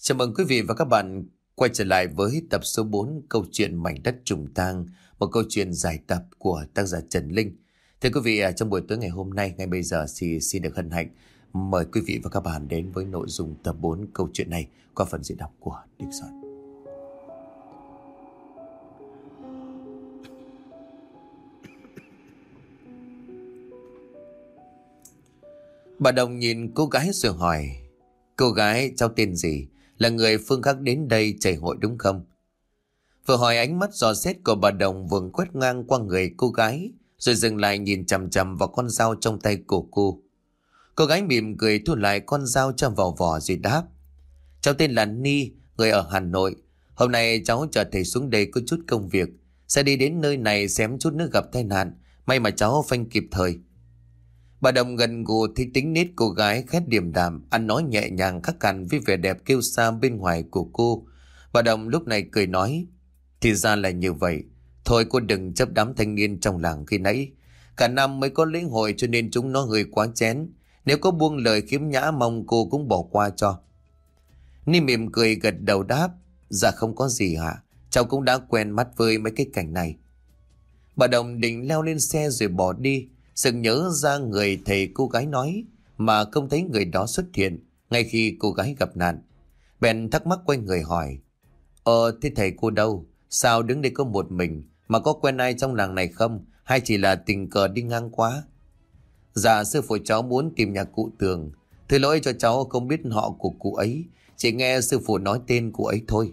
Chào mừng quý vị và các bạn quay trở lại với tập số 4 câu chuyện Mảnh đất trùng tang, một câu chuyện dài tập của tác giả Trần Linh. Thưa quý vị, à, trong buổi tối ngày hôm nay, ngay bây giờ thì xin được hân hạnh mời quý vị và các bạn đến với nội dung tập 4 câu chuyện này qua phần diễn đọc của Đinh Soạn. Bà Đồng nhìn cô gái rồi hỏi Cô gái cháu tên gì là người phương khác đến đây chảy hội đúng không? Vừa hỏi ánh mắt dò xét của bà Đồng Vừa quét ngang qua người cô gái, Rồi dừng lại nhìn chằm chằm vào con dao trong tay của cô. Cô gái mỉm cười thu lại con dao cho vào vỏ rồi đáp. Cháu tên là Ni, Người ở Hà Nội. Hôm nay cháu chờ thầy xuống đây có chút công việc. Sẽ đi đến nơi này xem chút nước gặp tai nạn. May mà cháu phanh kịp thời. Bà Đồng gần gù thì tính nết cô gái khét điềm đạm, ăn nói nhẹ nhàng khắc cằn với vẻ đẹp kêu xa bên ngoài của cô. Bà Đồng lúc này cười nói, thì ra là như vậy. Thôi cô đừng chấp đám thanh niên trong làng khi nãy. Cả năm mới có lễ hội cho nên chúng nó hơi quá chén. Nếu có buông lời khiếm nhã mong cô cũng bỏ qua cho. Ni mỉm cười gật đầu đáp, dạ không có gì hả? Cháu cũng đã quen mắt với mấy cái cảnh này. Bà Đồng định leo lên xe rồi bỏ đi. Sự nhớ ra người thầy cô gái nói mà không thấy người đó xuất hiện ngay khi cô gái gặp nạn. Bèn thắc mắc quay người hỏi Ờ thế thầy cô đâu? Sao đứng đây có một mình mà có quen ai trong làng này không? Hay chỉ là tình cờ đi ngang quá? Dạ sư phụ cháu muốn tìm nhà cụ tường Thứ lỗi cho cháu không biết họ của cụ ấy, Chỉ nghe sư phụ nói tên cụ ấy thôi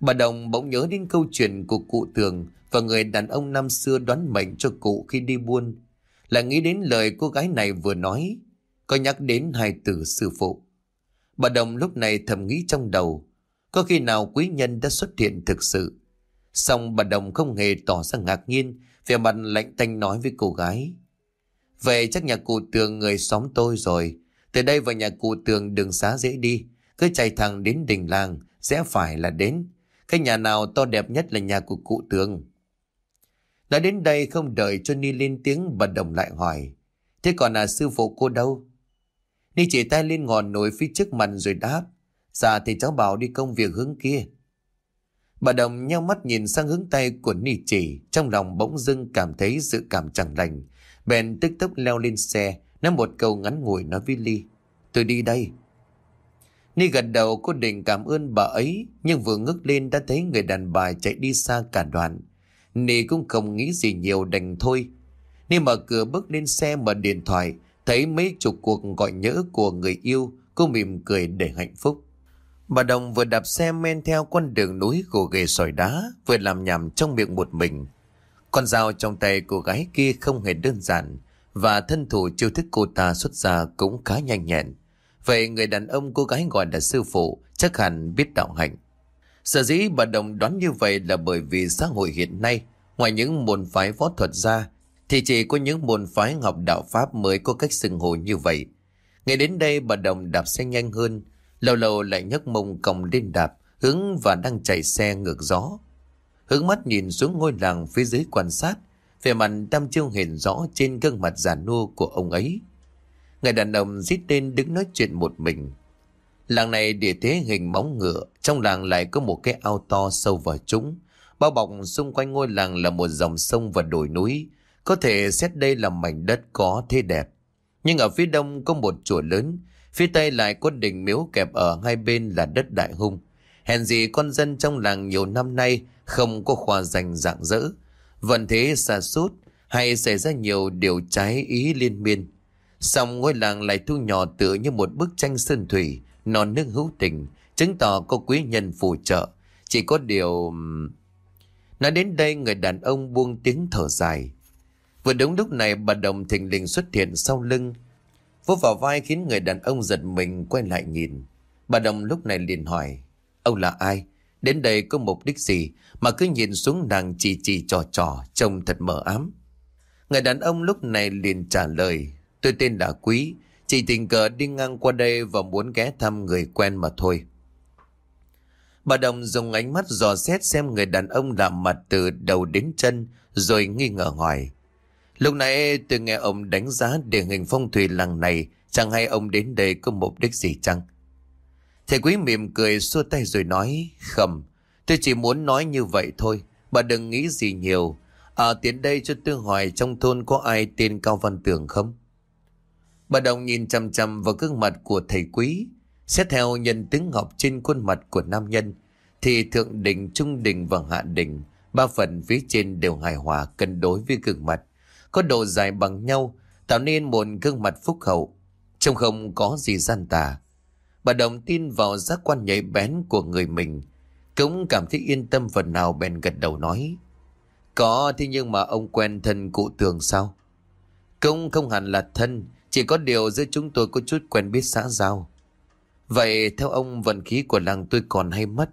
Bà Đồng bỗng nhớ đến câu chuyện của cụ tường và người đàn ông năm xưa đoán mệnh cho cụ khi đi buôn. Lại nghĩ đến lời cô gái này vừa nói, có nhắc đến hai từ sư phụ. Bà Đồng lúc này thầm nghĩ trong đầu, có khi nào quý nhân đã xuất hiện thực sự. Xong bà Đồng không hề tỏ ra ngạc nhiên, về mặt lạnh tanh nói với cô gái. Vậy chắc nhà cụ tường người xóm tôi rồi, từ đây vào nhà cụ tường đường xá dễ đi, cứ chạy thẳng đến đình làng, rẽ phải là đến. Cái nhà nào to đẹp nhất là nhà của cụ tường. đã đến đây không đợi cho Ni lên tiếng bà Đồng lại hỏi. Thế còn là sư phụ cô đâu? Ni chỉ tay lên ngọn núi phía trước mặt rồi đáp. Dạ thì cháu bảo đi công việc hướng kia. Bà Đồng nhau mắt nhìn sang hướng tay của Ni chỉ, trong lòng bỗng dưng cảm thấy dự cảm chẳng lành. Bèn tức tốc leo lên xe, nói một câu ngắn ngủi nói với Ly. Tôi đi đây. Ni gật đầu cô định cảm ơn bà ấy, nhưng vừa ngước lên đã thấy người đàn bà chạy đi xa cả đoạn. Ni cũng không nghĩ gì nhiều đành thôi. Ni mở cửa bước lên xe mở điện thoại, thấy mấy chục cuộc gọi nhớ của người yêu, cô mỉm cười để hạnh phúc. Bà Đồng vừa đạp xe men theo con đường núi gồ ghề sỏi đá, vừa làm nhầm trong miệng một mình. Con dao trong tay cô gái kia không hề đơn giản, và thân thủ chiêu thức cô ta xuất ra cũng khá nhanh nhẹn. Vậy người đàn ông cô gái gọi là sư phụ chắc hẳn biết đạo hạnh. Sở dĩ bà Đồng đoán như vậy là bởi vì xã hội hiện nay, ngoài những môn phái võ thuật ra, thì chỉ có những môn phái học đạo Pháp mới có cách xưng hồ như vậy. Ngày đến đây bà Đồng đạp xe nhanh hơn, lâu lâu lại nhấc mông còng lên đạp, hướng và đang chạy xe ngược gió. Hướng mắt nhìn xuống ngôi làng phía dưới quan sát, vẻ mặt đăm chiêu hiện rõ trên gương mặt già nua của ông ấy. Người đàn ông rít tên đứng nói chuyện một mình. Làng này địa thế hình móng ngựa, trong làng lại có một cái ao to sâu vào chúng. Bao bọc xung quanh ngôi làng là một dòng sông và đồi núi. Có thể xét đây là mảnh đất có thế đẹp. Nhưng ở phía đông có một chùa lớn, phía tây lại có đỉnh miếu kẹp ở hai bên là đất đại hung. Hèn gì con dân trong làng nhiều năm nay không có khoa dành dạng dỡ. Vận thế xa sút hay xảy ra nhiều điều trái ý liên miên. Xong ngôi làng lại thu nhỏ tựa như một bức tranh sơn thủy, non nước hữu tình, chứng tỏ có quý nhân phù trợ. Chỉ có điều... Nói đến đây người đàn ông buông tiếng thở dài. Vừa đúng lúc này bà Đồng thình lình xuất hiện sau lưng. Vô vào vai khiến người đàn ông giật mình quay lại nhìn. Bà Đồng lúc này liền hỏi. Ông là ai? Đến đây có mục đích gì mà cứ nhìn xuống nàng chỉ chỉ trò trò trông thật mờ ám. Người đàn ông lúc này liền trả lời. Tôi tên là Quý, chỉ tình cờ đi ngang qua đây và muốn ghé thăm người quen mà thôi. Bà Đồng dùng ánh mắt dò xét xem người đàn ông lạ mặt từ đầu đến chân rồi nghi ngờ hỏi. Lúc nãy tôi nghe ông đánh giá địa hình phong thủy làng này chẳng hay ông đến đây có mục đích gì chăng? Thầy quý mỉm cười xua tay rồi nói, khẩm, tôi chỉ muốn nói như vậy thôi, bà đừng nghĩ gì nhiều. À tiến đây cho tôi hỏi trong thôn có ai tên Cao Văn Tường không? Bà Đồng nhìn chăm chăm vào gương mặt của thầy quý, xét theo nhân tướng ngọc trên khuôn mặt của nam nhân, thì thượng đỉnh, trung đỉnh và hạ đỉnh, ba phần phía trên đều hài hòa cân đối với gương mặt, có độ dài bằng nhau, tạo nên một gương mặt phúc hậu, trông không có gì gian tà. Bà Đồng tin vào giác quan nhạy bén của người mình, cũng cảm thấy yên tâm phần nào bèn gật đầu nói. Có thế nhưng mà ông quen thân cụ tường sao? Cũng không hẳn là thân, chỉ có điều giữa chúng tôi có chút quen biết xã giao. Vậy theo ông vận khí của làng tôi còn hay mất?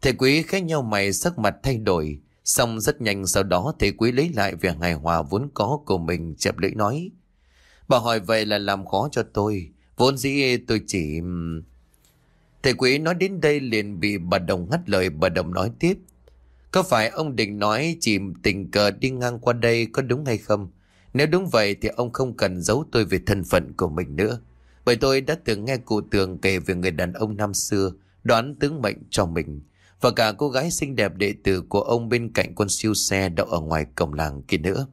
Thầy quý khẽ nhau mày sắc mặt thay đổi, xong rất nhanh sau đó thầy quý lấy lại vẻ hài hòa vốn có của mình chậm lưỡi nói. Bà hỏi vậy là làm khó cho tôi, vốn dĩ tôi chỉ... Thầy quý nói đến đây liền bị bà Đồng ngắt lời bà Đồng nói tiếp. Có phải ông định nói chỉ tình cờ đi ngang qua đây có đúng hay không? Nếu đúng vậy thì ông không cần giấu tôi về thân phận của mình nữa. Bởi tôi đã từng nghe cụ tường kể về người đàn ông năm xưa, đoán tướng mệnh cho mình. Và cả cô gái xinh đẹp đệ tử của ông bên cạnh con siêu xe đậu ở ngoài cổng làng kia nữa.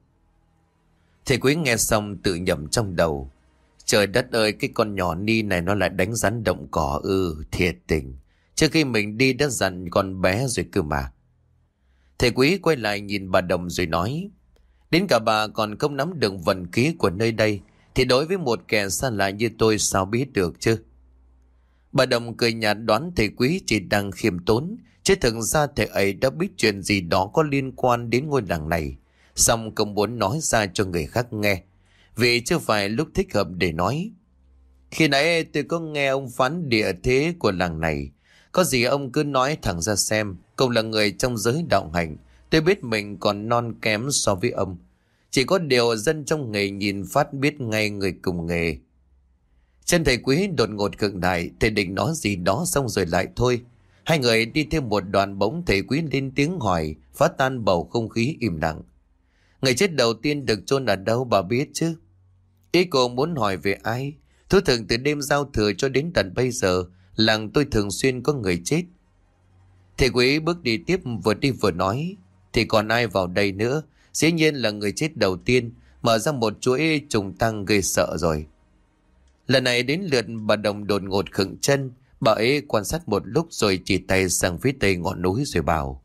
Thầy quý nghe xong tự nhầm trong đầu. Trời đất ơi, cái con nhỏ ni này nó lại đánh rắn động cỏ ư, thiệt tình. Trước khi mình đi đã dặn con bé rồi cơ mà. Thầy quý quay lại nhìn bà Đồng rồi nói. Đến cả bà còn không nắm được vận khí của nơi đây, thì đối với một kẻ xa lạ như tôi sao biết được chứ? Bà Đồng cười nhạt đoán thầy quý chỉ đang khiêm tốn, chứ thực ra thầy ấy đã biết chuyện gì đó có liên quan đến ngôi làng này xong không muốn nói ra cho người khác nghe vì chưa phải lúc thích hợp để nói. Khi nãy tôi có nghe ông phán địa thế của làng này có gì ông cứ nói thẳng ra xem Cũng là người trong giới đạo hành Tôi biết mình còn non kém so với ông. Chỉ có điều dân trong nghề nhìn phát biết ngay người cùng nghề. Chân thầy quý đột ngột cực đại, Thầy định nói gì đó xong rồi lại thôi. Hai người đi thêm một đoàn bóng thầy quý lên tiếng hỏi, Phá tan bầu không khí im lặng. Người chết đầu tiên được chôn ở đâu bà biết chứ? Ý cô muốn hỏi về ai? Thú thường từ đêm giao thừa cho đến tận bây giờ, Làng tôi thường xuyên có người chết. Thầy quý bước đi tiếp, vừa đi vừa nói. Thì còn ai vào đây nữa? Dĩ nhiên là người chết đầu tiên. Mở ra một chuỗi, trùng tăng gây sợ rồi. Lần này đến lượt bà Đồng đột ngột khựng chân. Bà ấy quan sát một lúc rồi chỉ tay sang phía tây ngọn núi rồi bảo,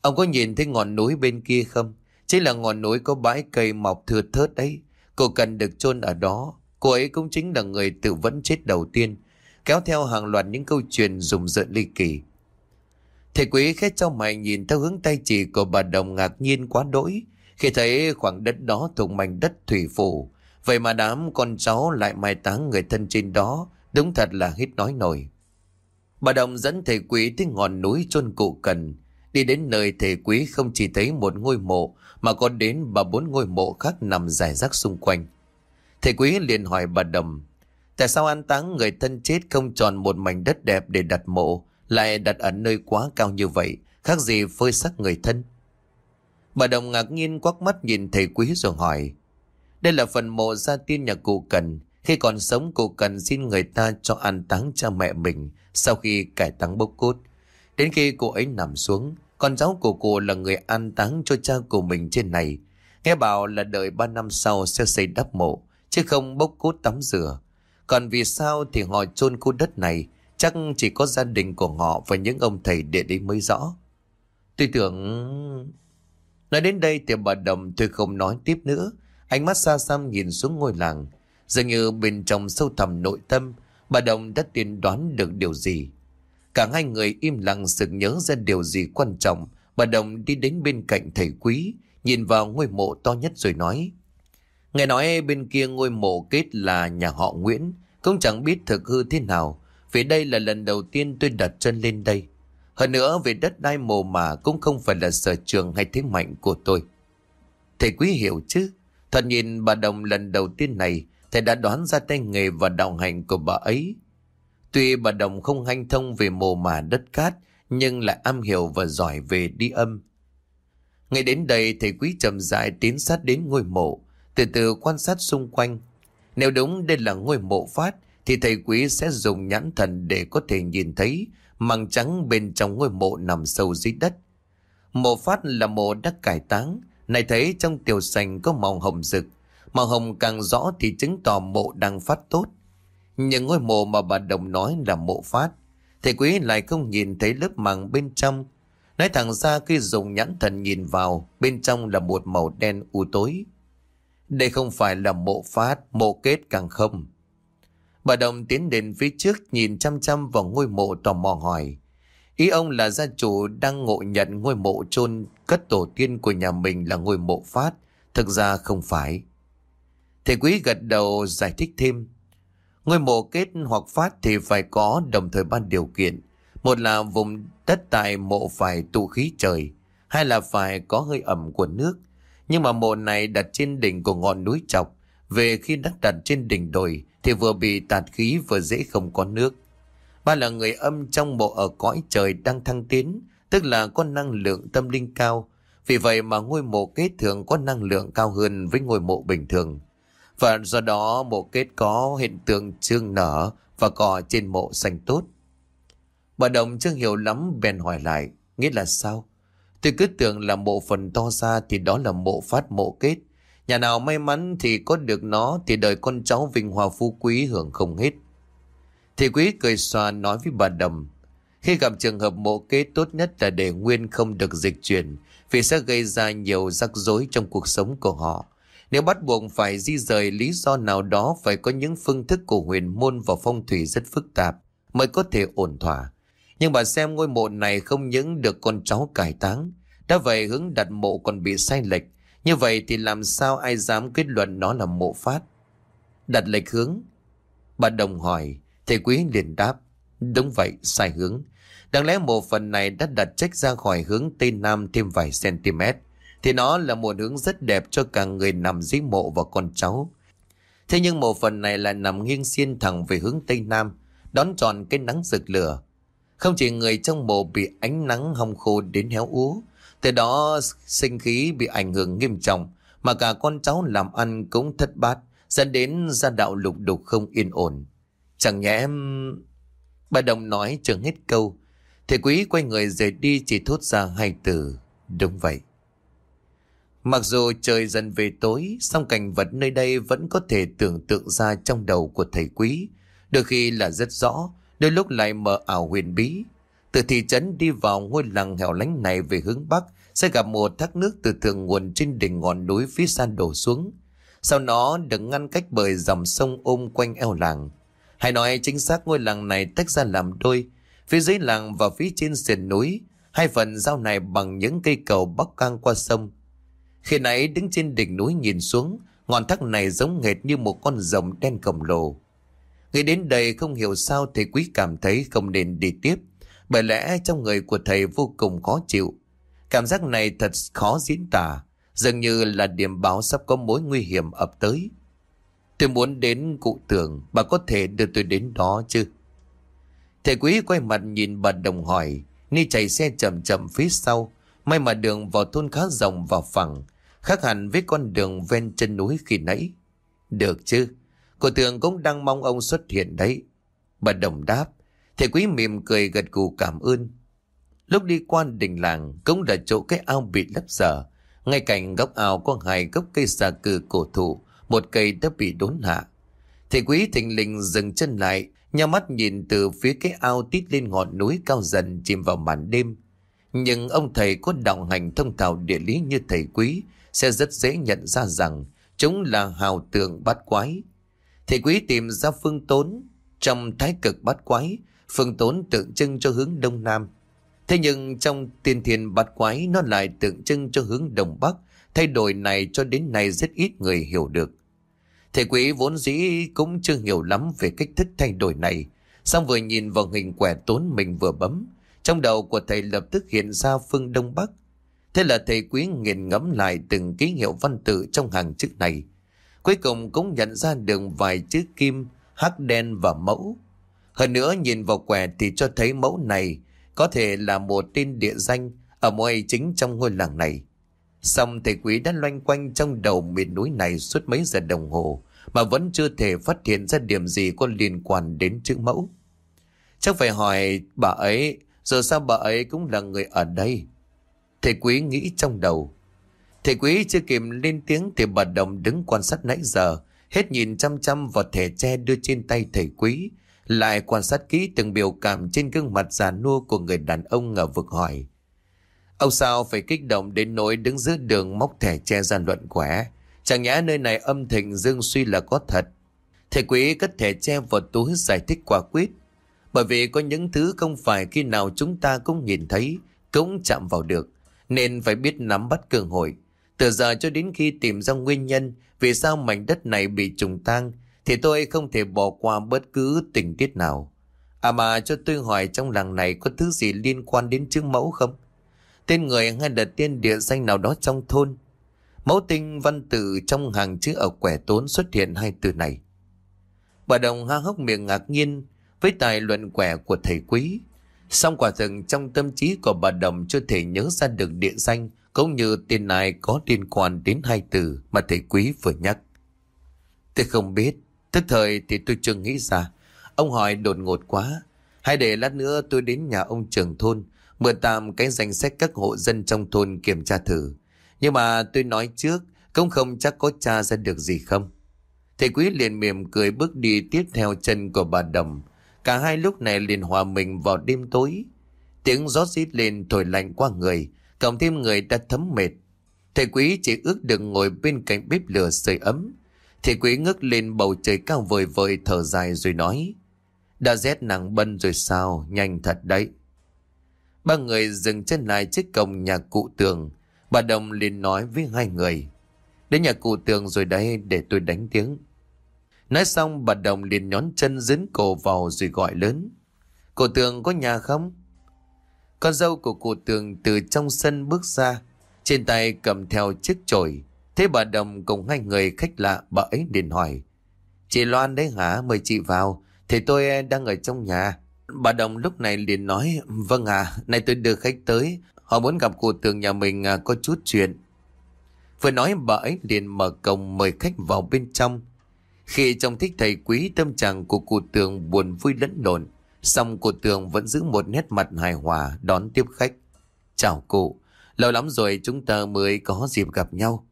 Ông có nhìn thấy ngọn núi bên kia không? Chính là ngọn núi có bãi cây mọc thưa thớt đấy. Cô cần được chôn ở đó. Cô ấy cũng chính là người tự vẫn chết đầu tiên. Kéo theo hàng loạt những câu chuyện rùng rợn ly kỳ. Thầy quý khét trong mày nhìn theo hướng tay chỉ của bà Đồng ngạc nhiên quá đỗi khi thấy khoảng đất đó thuộc mảnh đất thủy phủ. Vậy mà đám con cháu lại mai táng người thân trên đó, đúng thật là hít nói nổi. Bà Đồng dẫn thầy quý tới ngọn núi chôn cụ cần. Đi đến nơi thầy quý không chỉ thấy một ngôi mộ mà còn đến ba bốn ngôi mộ khác nằm rải rác xung quanh. Thầy quý liền hỏi bà Đồng Tại sao an táng người thân chết không chọn một mảnh đất đẹp để đặt mộ, lại đặt ở nơi quá cao như vậy, khác gì phơi xác người thân? Bà Đồng ngạc nhiên quắc mắt nhìn thầy quý rồi hỏi. Đây là phần mộ gia tiên nhà cụ Cần. Khi còn sống cụ Cần xin người ta cho an táng cha mẹ mình sau khi cải táng bốc cốt. Đến khi cụ ấy nằm xuống, con cháu của cụ là người an táng cho cha của mình trên này. Nghe bảo là đợi ba năm sau sẽ xây đắp mộ, chứ không bốc cốt tắm rửa. Còn vì sao thì họ chôn khu đất này chắc chỉ có gia đình của họ và những ông thầy địa đấy mới rõ. Tôi tưởng... Nói đến đây thì bà Đồng tôi không nói tiếp nữa. Ánh mắt xa xăm nhìn xuống ngôi làng. Dường như bên trong sâu thẳm nội tâm, bà Đồng đã tiên đoán được điều gì. Cả hai người im lặng sực nhớ ra điều gì quan trọng. Bà Đồng đi đến bên cạnh thầy quý, nhìn vào ngôi mộ to nhất rồi nói. Nghe nói bên kia ngôi mộ kết là nhà họ Nguyễn, cũng chẳng biết thực hư thế nào, vì đây là lần đầu tiên tôi đặt chân lên đây. Hơn nữa về đất đai mồ mà cũng không phải là sở trường hay thế mạnh của tôi. Thầy quý hiểu chứ, thật nhìn bà Đồng lần đầu tiên này, thầy đã đoán ra tay nghề và đạo hành của bà ấy. Tuy bà Đồng không hanh thông về mồ mà đất cát, nhưng lại am hiểu và giỏi về đi âm. Ngay đến đây thầy quý chậm rãi tiến sát đến ngôi mộ, từ từ quan sát xung quanh. Nếu đúng đây là ngôi mộ phát thì thầy quý sẽ dùng nhãn thần để có thể nhìn thấy màng trắng bên trong ngôi mộ nằm sâu dưới đất. Mộ phát là mộ đất cải táng, này thấy trong tiểu sành có màu hồng rực, màu hồng càng rõ thì chứng tỏ mộ đang phát tốt. Những ngôi mộ mà bà Đồng nói là mộ phát, thầy quý lại không nhìn thấy lớp màng bên trong. Nói thẳng ra khi dùng nhãn thần nhìn vào, bên trong là một màu đen u tối. Đây không phải là mộ phát, mộ kết càng không. Bà Đồng tiến đến phía trước nhìn chăm chăm vào ngôi mộ tò mò hỏi. Ý ông là gia chủ đang ngộ nhận ngôi mộ chôn cất tổ tiên của nhà mình là ngôi mộ phát. Thực ra không phải. Thầy quý gật đầu giải thích thêm. Ngôi mộ kết hoặc phát thì phải có đồng thời ban điều kiện. Một là vùng đất tại mộ phải tụ khí trời. Hai là phải có hơi ẩm của nước. Nhưng mà mộ này đặt trên đỉnh của ngọn núi chọc. Về khi đất đặt trên đỉnh đồi thì vừa bị tạt khí vừa dễ không có nước. Ba là người âm trong mộ ở cõi trời đang thăng tiến, tức là có năng lượng tâm linh cao. Vì vậy mà ngôi mộ kết thường có năng lượng cao hơn với ngôi mộ bình thường. Và do đó mộ kết có hiện tượng trương nở và cỏ trên mộ xanh tốt. Bà Đồng chưa hiểu lắm bèn hỏi lại, nghĩa là sao? Tôi cứ tưởng là mộ phần to ra thì đó là mộ phát mộ kết. Nhà nào may mắn thì có được nó thì đời con cháu vinh hoa phú quý hưởng không hết. Thì quý cười xòa nói với bà Đầm. Khi gặp trường hợp mộ kế tốt nhất là để Nguyên không được dịch chuyển vì sẽ gây ra nhiều rắc rối trong cuộc sống của họ. Nếu bắt buộc phải di rời lý do nào đó phải có những phương thức của huyền môn và phong thủy rất phức tạp mới có thể ổn thỏa. Nhưng bà xem ngôi mộ này không những được con cháu cải táng, đã vậy hướng đặt mộ còn bị sai lệch. Như vậy thì làm sao ai dám kết luận nó là mộ phát? Đặt lệch hướng. Bà Đồng hỏi, Thầy quý liền đáp. Đúng vậy, sai hướng. Đáng lẽ một phần này đã đặt trách ra khỏi hướng Tây Nam thêm vài cm. Thì nó là một hướng rất đẹp cho cả người nằm dưới mộ và con cháu. Thế nhưng một phần này lại nằm nghiêng xiên thẳng về hướng Tây Nam, đón tròn cái nắng rực lửa. Không chỉ người trong mộ bị ánh nắng hong khô đến héo úa, từ đó sinh khí bị ảnh hưởng nghiêm trọng, mà cả con cháu làm ăn cũng thất bát, dẫn đến gia đạo lục đục không yên ổn. Chẳng nhẽ em... Bà Đồng nói trường hết câu. Thầy quý quay người rời đi chỉ thốt ra hai từ. Đúng vậy. Mặc dù trời dần về tối, song cảnh vật nơi đây vẫn có thể tưởng tượng ra trong đầu của thầy quý. Đôi khi là rất rõ, đôi lúc lại mờ ảo huyền bí. Từ thị trấn đi vào ngôi làng hẻo lánh này về hướng Bắc sẽ gặp một thác nước từ thượng nguồn trên đỉnh ngọn núi phía xa đổ xuống. Sau nó được ngăn cách bởi dòng sông ôm quanh eo làng. Hay nói chính xác ngôi làng này tách ra làm đôi, phía dưới làng và phía trên sườn núi, hai phần giao này bằng những cây cầu bắc căng qua sông. Khi nãy đứng trên đỉnh núi nhìn xuống, ngọn thác này giống hệt như một con rồng đen khổng lồ. Người đến đây không hiểu sao thầy quý cảm thấy không nên đi tiếp, bởi lẽ trong người của thầy vô cùng khó chịu. Cảm giác này thật khó diễn tả, dường như là điểm báo sắp có mối nguy hiểm ập tới. Tôi muốn đến cụ tưởng, bà có thể đưa tôi đến đó chứ? Thầy quý quay mặt nhìn bà đồng hỏi, Ni chạy xe chậm chậm phía sau, may mà đường vào thôn khá rộng và phẳng, khác hẳn với con đường ven chân núi khi nãy. Được chứ, cụ tưởng cũng đang mong ông xuất hiện đấy. Bà đồng đáp, thầy quý mỉm cười gật gù cảm ơn. Lúc đi qua đình làng cũng là chỗ cái ao bị lấp dở. Ngay cạnh góc ao có hai gốc cây xà cừ cổ thụ, một cây đã bị đốn hạ. Thầy quý thình lình dừng chân lại, nhau mắt nhìn từ phía cái ao tít lên ngọn núi cao dần chìm vào màn đêm. Nhưng ông thầy có đạo hành thông thạo địa lý như thầy quý sẽ rất dễ nhận ra rằng chúng là hào tượng bát quái. Thầy quý tìm ra phương tốn trong thái cực bát quái, phương tốn tượng trưng cho hướng đông nam. Thế nhưng trong tiên thiền bát quái nó lại tượng trưng cho hướng đông bắc, thay đổi này cho đến nay rất ít người hiểu được. Thầy quý vốn dĩ cũng chưa hiểu lắm về cách thức thay đổi này. Xong vừa nhìn vào hình quẻ tốn mình vừa bấm. Trong đầu của thầy lập tức hiện ra phương Đông Bắc. Thế là thầy quý nghiền ngẫm lại từng ký hiệu văn tự trong hàng chữ này. Cuối cùng cũng nhận ra được vài chữ kim, hắc đen và mẫu. Hơn nữa nhìn vào quẻ thì cho thấy mẫu này có thể là một tên địa danh ở môi chính trong ngôi làng này. Xong thầy quý đã loanh quanh trong đầu miền núi này suốt mấy giờ đồng hồ mà vẫn chưa thể phát hiện ra điểm gì có liên quan đến chữ mẫu. Chắc phải hỏi bà ấy, giờ sao bà ấy cũng là người ở đây? Thầy quý nghĩ trong đầu. Thầy quý chưa kịp lên tiếng thì bà Đồng đứng quan sát nãy giờ, hết nhìn chăm chăm vào thẻ tre đưa trên tay thầy quý, lại quan sát kỹ từng biểu cảm trên gương mặt già nua của người đàn ông ngờ vực hỏi. Ông sao phải kích động đến nỗi đứng giữa đường móc thẻ che gian luận quẻ. Chẳng nhẽ nơi này âm thịnh dương suy là có thật. Thầy quý cất thẻ che vào túi giải thích quả quyết. Bởi vì có những thứ không phải khi nào chúng ta cũng nhìn thấy, cũng chạm vào được. Nên phải biết nắm bắt cơ hội. Từ giờ cho đến khi tìm ra nguyên nhân vì sao mảnh đất này bị trùng tang thì tôi không thể bỏ qua bất cứ tình tiết nào. À mà cho tôi hỏi trong làng này có thứ gì liên quan đến chữ mẫu không? Tên người hay là tên địa danh nào đó trong thôn? Mẫu tinh văn tự trong hàng chữ ở quẻ tốn xuất hiện hai từ này. Bà đồng ha hốc miệng ngạc nhiên với tài luận quẻ của thầy quý. Xong quả thực trong tâm trí của bà đồng chưa thể nhớ ra được địa danh cũng như tên này có liên quan đến hai từ mà thầy quý vừa nhắc. Tôi không biết, tức thời thì tôi chưa nghĩ ra. Ông hỏi đột ngột quá. Hay để lát nữa tôi đến nhà ông trưởng thôn, mượn tạm cái danh sách các hộ dân trong thôn kiểm tra thử. Nhưng mà tôi nói trước, cũng không chắc có tra ra được gì không. Thầy quý liền mỉm cười bước đi tiếp theo chân của bà Đầm. Cả hai lúc này liền hòa mình vào đêm tối. Tiếng gió rít lên thổi lạnh qua người, cộng thêm người đã thấm mệt. Thầy quý chỉ ước được ngồi bên cạnh bếp lửa sưởi ấm thì quý ngước lên bầu trời cao vời vời thở dài rồi nói. Đã rét nặng bân rồi sao, nhanh thật đấy. Ba người dừng chân lại trước cổng nhà cụ tường. Bà Đồng liền nói với hai người. Đến nhà cụ tường rồi đấy để tôi đánh tiếng. Nói xong bà Đồng liền nhón chân dính cổ vào rồi gọi lớn. Cụ tường có nhà không? Con dâu của cụ tường từ trong sân bước ra. Trên tay cầm theo chiếc chổi. Thế bà Đồng cùng hai người khách lạ bà ấy liền hỏi. Chị Loan đấy hả? Mời chị vào. Thì tôi ờ, đang ở trong nhà. Bà Đồng lúc này liền nói, vâng à, nay tôi đưa khách tới, họ muốn gặp cụ tường nhà mình à, có chút chuyện. Vừa nói bà ấy liền mở cổng mời khách vào bên trong. Khi trông thích thầy quý tâm trạng của cụ tường buồn vui lẫn lộn, xong cụ tường vẫn giữ một nét mặt hài hòa đón tiếp khách. Chào cụ, lâu lắm rồi chúng ta mới có dịp gặp nhau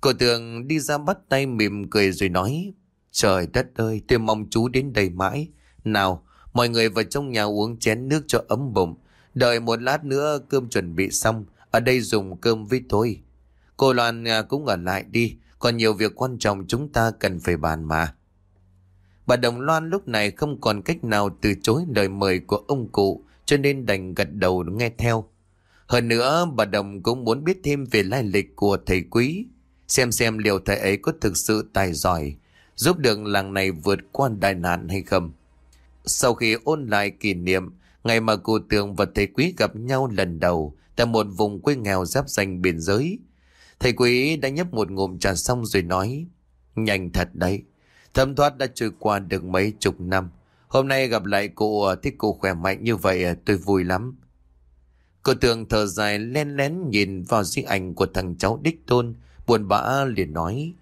cô tường đi ra bắt tay mỉm cười rồi nói, trời đất ơi, tôi mong chú đến đây mãi. Nào, Mọi người vào trong nhà uống chén nước cho ấm bụng. Đợi một lát nữa cơm chuẩn bị xong. Ở đây dùng cơm với tôi. Cô Loan à, cũng ở lại đi. Còn nhiều việc quan trọng chúng ta cần phải bàn mà. Bà Đồng Loan lúc này không còn cách nào từ chối lời mời của ông cụ cho nên đành gật đầu nghe theo. Hơn nữa bà Đồng cũng muốn biết thêm về lai lịch của thầy quý. Xem xem liệu thầy ấy có thực sự tài giỏi giúp được làng này vượt qua đại nạn hay không. Sau khi ôn lại kỷ niệm, ngày mà cô Tường và thầy Quý gặp nhau lần đầu tại một vùng quê nghèo giáp danh biên giới, thầy Quý đã nhấp một ngụm trà xong rồi nói, nhanh thật đấy, thâm thoát đã trôi qua được mấy chục năm. Hôm nay gặp lại cô thích cô khỏe mạnh như vậy tôi vui lắm. Cô Tường thở dài len lén nhìn vào di ảnh của thằng cháu Đích Tôn, buồn bã liền nói,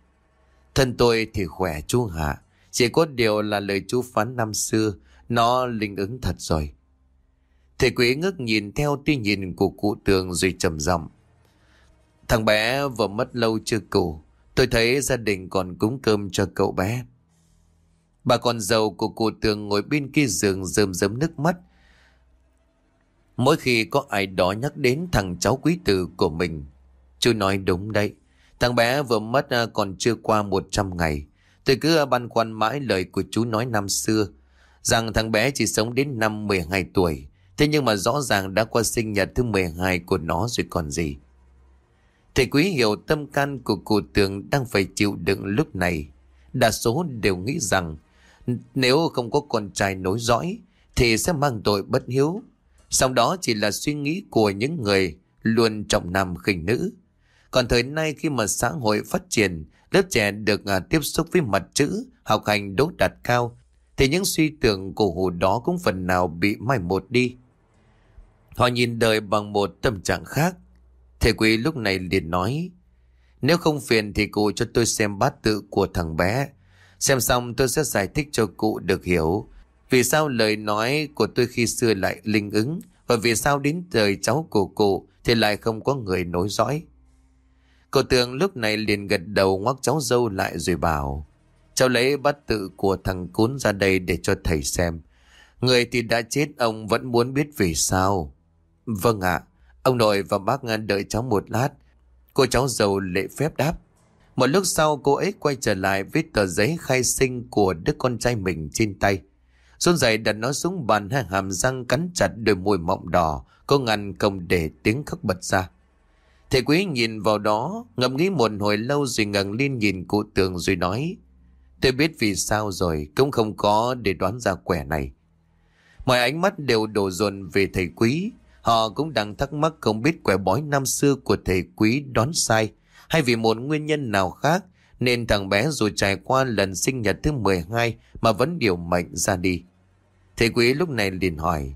Thân tôi thì khỏe chú Hạ, chỉ có điều là lời chú phán năm xưa nó linh ứng thật rồi. Thầy quý ngước nhìn theo tia nhìn của cụ tường rồi trầm giọng. Thằng bé vừa mất lâu chưa cụ. Tôi thấy gia đình còn cúng cơm cho cậu bé. Bà con giàu của cụ tường ngồi bên kia giường rơm rớm nước mắt. Mỗi khi có ai đó nhắc đến thằng cháu quý tử của mình. Chú nói đúng đấy. Thằng bé vừa mất à, còn chưa qua 100 ngày. Tôi cứ à, băn khoăn mãi lời của chú nói năm xưa, rằng thằng bé chỉ sống đến năm 12 tuổi. Thế nhưng mà rõ ràng đã qua sinh nhật thứ 12 của nó rồi còn gì. Thầy quý hiểu tâm can của cụ tường đang phải chịu đựng lúc này. Đa số đều nghĩ rằng, nếu không có con trai nối dõi, thì sẽ mang tội bất hiếu. Sau đó chỉ là suy nghĩ của những người luôn trọng nam khinh nữ. Còn thời nay khi mà xã hội phát triển, lớp trẻ được à, tiếp xúc với mặt chữ, học hành đốt đạt cao thì những suy tưởng cổ hủ đó cũng phần nào bị mai một đi. Họ nhìn đời bằng một tâm trạng khác. Thầy quý lúc này liền nói, Nếu không phiền thì cụ cho tôi xem bát tự của thằng bé. Xem xong tôi sẽ giải thích cho cụ được hiểu. Vì sao lời nói của tôi khi xưa lại linh ứng và vì sao đến đời cháu của cụ thì lại không có người nối dõi. Cô Tường lúc này liền gật đầu ngoắc cháu dâu lại rồi bảo Cháu lấy bát tự của thằng cún ra đây để cho thầy xem. Người thì đã chết ông vẫn muốn biết vì sao. Vâng ạ, ông nội và bác ngăn đợi cháu một lát. Cô cháu dâu lễ phép đáp. Một lúc sau cô ấy quay trở lại với tờ giấy khai sinh của đứa con trai mình trên tay. Xuân dậy đặt nó xuống bàn hai hàm răng cắn chặt đôi môi mọng đỏ, cô ngăn công để tiếng khóc bật ra. Thầy quý nhìn vào đó, ngẫm nghĩ một hồi lâu rồi ngẩng lên nhìn cụ tường rồi nói. Tôi biết vì sao rồi, cũng không có để đoán ra quẻ này. Mọi ánh mắt đều đổ dồn về thầy quý. Họ cũng đang thắc mắc không biết quẻ bói năm xưa của thầy quý đoán sai, hay vì một nguyên nhân nào khác, nên thằng bé dù trải qua lần sinh nhật thứ 12 mà vẫn điều mệnh ra đi. Thầy quý lúc này liền hỏi,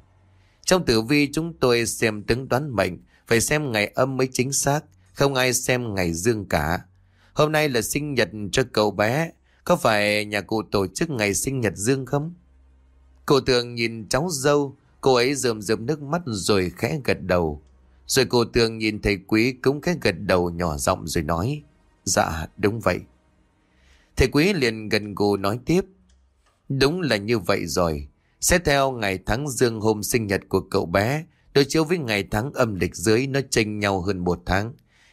trong tử vi chúng tôi xem tướng đoán mệnh, phải xem ngày âm mới chính xác, không ai xem ngày dương cả. Hôm nay là sinh nhật cho cậu bé, có phải nhà cụ tổ chức ngày sinh nhật dương không? Cô Tường nhìn cháu dâu, cô ấy rơm rơm nước mắt rồi khẽ gật đầu. Rồi cô Tường nhìn thầy quý cũng khẽ gật đầu nhỏ giọng rồi nói. Dạ, đúng vậy. Thầy quý liền gần gù nói tiếp. Đúng là như vậy rồi. Xét theo ngày tháng dương hôm sinh nhật của cậu bé, đối chiếu với ngày tháng âm lịch dưới nó chênh nhau hơn một tháng.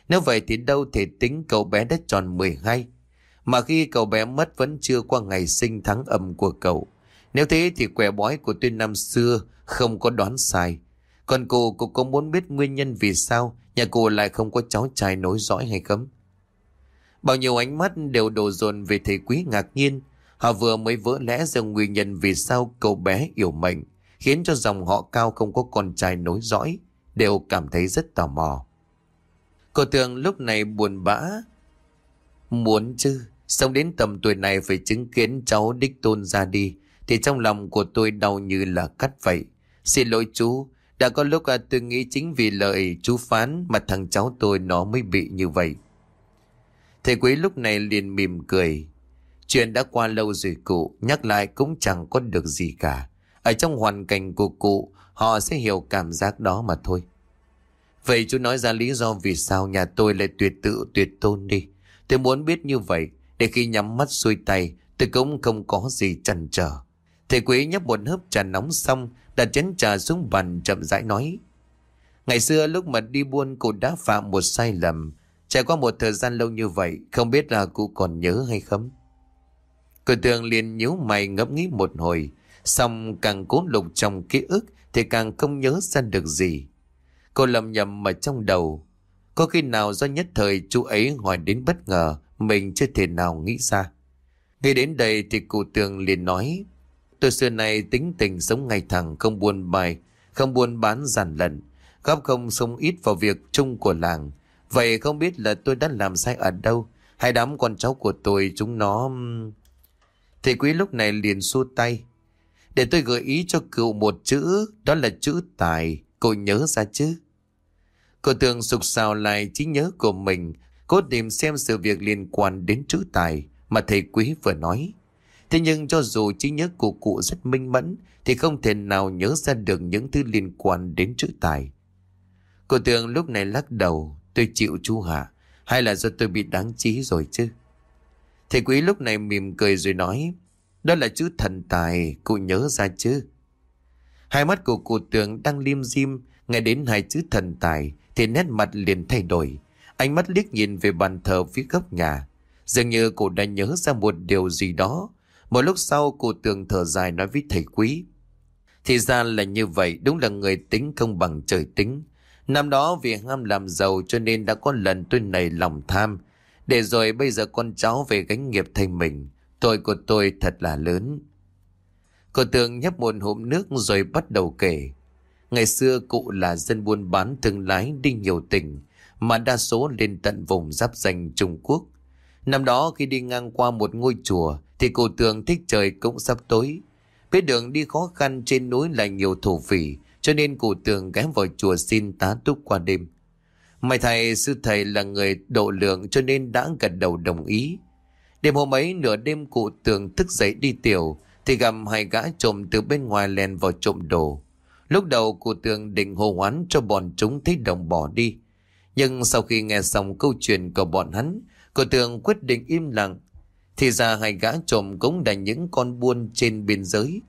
Nếu vậy thì đâu thể tính cậu bé đã tròn 12. Mà khi cậu bé mất vẫn chưa qua ngày sinh tháng âm của cậu. Nếu thế thì quẻ bói của tuyên năm xưa không có đoán sai. Còn cô, cũng có muốn biết nguyên nhân vì sao nhà cô lại không có cháu trai nối dõi hay không? Bao nhiêu ánh mắt đều đổ dồn về thầy quý ngạc nhiên. Họ vừa mới vỡ lẽ ra nguyên nhân vì sao cậu bé yêu mệnh, khiến cho dòng họ cao không có con trai nối dõi, đều cảm thấy rất tò mò. Cô tường lúc này buồn bã. Muốn chứ, sống đến tầm tuổi này phải chứng kiến cháu đích tôn ra đi, thì trong lòng của tôi đau như là cắt vậy. Xin lỗi chú, đã có lúc à, tôi nghĩ chính vì lời chú phán mà thằng cháu tôi nó mới bị như vậy. Thầy quý lúc này liền mỉm cười. Chuyện đã qua lâu rồi cụ, nhắc lại cũng chẳng có được gì cả. Ở trong hoàn cảnh của cụ, họ sẽ hiểu cảm giác đó mà thôi. Vậy chú nói ra lý do vì sao nhà tôi lại tuyệt tự tuyệt tôn đi. Tôi muốn biết như vậy, để khi nhắm mắt xuôi tay, tôi cũng không có gì chần chờ. Thầy quý nhấp một hớp trà nóng xong, đặt chén trà xuống bàn chậm rãi nói. Ngày xưa lúc mà đi buôn cụ đã phạm một sai lầm. Trải qua một thời gian lâu như vậy, không biết là cụ còn nhớ hay không? Cô tường liền nhíu mày ngẫm nghĩ một hồi, xong càng cố lục trong ký ức thì càng không nhớ ra được gì. Cô lầm nhầm ở trong đầu. Có khi nào do nhất thời chú ấy hỏi đến bất ngờ, mình chưa thể nào nghĩ ra. Nghe đến đây thì cụ tường liền nói, Tôi xưa nay tính tình sống ngay thẳng không buồn bài, không buôn bán giản lận, góp không sống ít vào việc chung của làng. Vậy không biết là tôi đã làm sai ở đâu, hay đám con cháu của tôi chúng nó... Thầy quý lúc này liền xua tay. Để tôi gợi ý cho cựu một chữ, đó là chữ tài, cô nhớ ra chứ. Cô thường sục sào lại trí nhớ của mình, cố tìm xem sự việc liên quan đến chữ tài mà thầy quý vừa nói. Thế nhưng cho dù trí nhớ của cụ rất minh mẫn thì không thể nào nhớ ra được những thứ liên quan đến chữ tài. Cô tường lúc này lắc đầu, tôi chịu chú hạ, hay là do tôi bị đáng trí rồi chứ? Thầy quý lúc này mỉm cười rồi nói, đó là chữ thần tài, cô nhớ ra chứ? Hai mắt của cụ tưởng đang lim dim, nghe đến hai chữ thần tài thì nét mặt liền thay đổi. Ánh mắt liếc nhìn về bàn thờ phía góc nhà. Dường như cụ đã nhớ ra một điều gì đó một lúc sau cô tường thở dài nói với thầy quý. Thì ra là như vậy, đúng là người tính không bằng trời tính. Năm đó vì ham làm giàu cho nên đã có lần tôi nảy lòng tham. Để rồi bây giờ con cháu về gánh nghiệp thay mình. Tội của tôi thật là lớn. Cô tường nhấp một hộp nước rồi bắt đầu kể. Ngày xưa cụ là dân buôn bán thương lái đi nhiều tỉnh, mà đa số lên tận vùng giáp danh Trung Quốc. Năm đó khi đi ngang qua một ngôi chùa thì cụ tường thích trời cũng sắp tối. Biết đường đi khó khăn trên núi là nhiều thổ phỉ cho nên cụ tường ghé vào chùa xin tá túc qua đêm. May thầy sư thầy là người độ lượng cho nên đã gật đầu đồng ý. Đêm hôm ấy nửa đêm cụ tường thức dậy đi tiểu thì gặp hai gã trộm từ bên ngoài lèn vào trộm đồ. Lúc đầu cụ tường định hô hoán cho bọn chúng thấy đồng bỏ đi. Nhưng sau khi nghe xong câu chuyện của bọn hắn, cụ tường quyết định im lặng. Thì ra hai gã trộm cũng là những con buôn trên biên giới.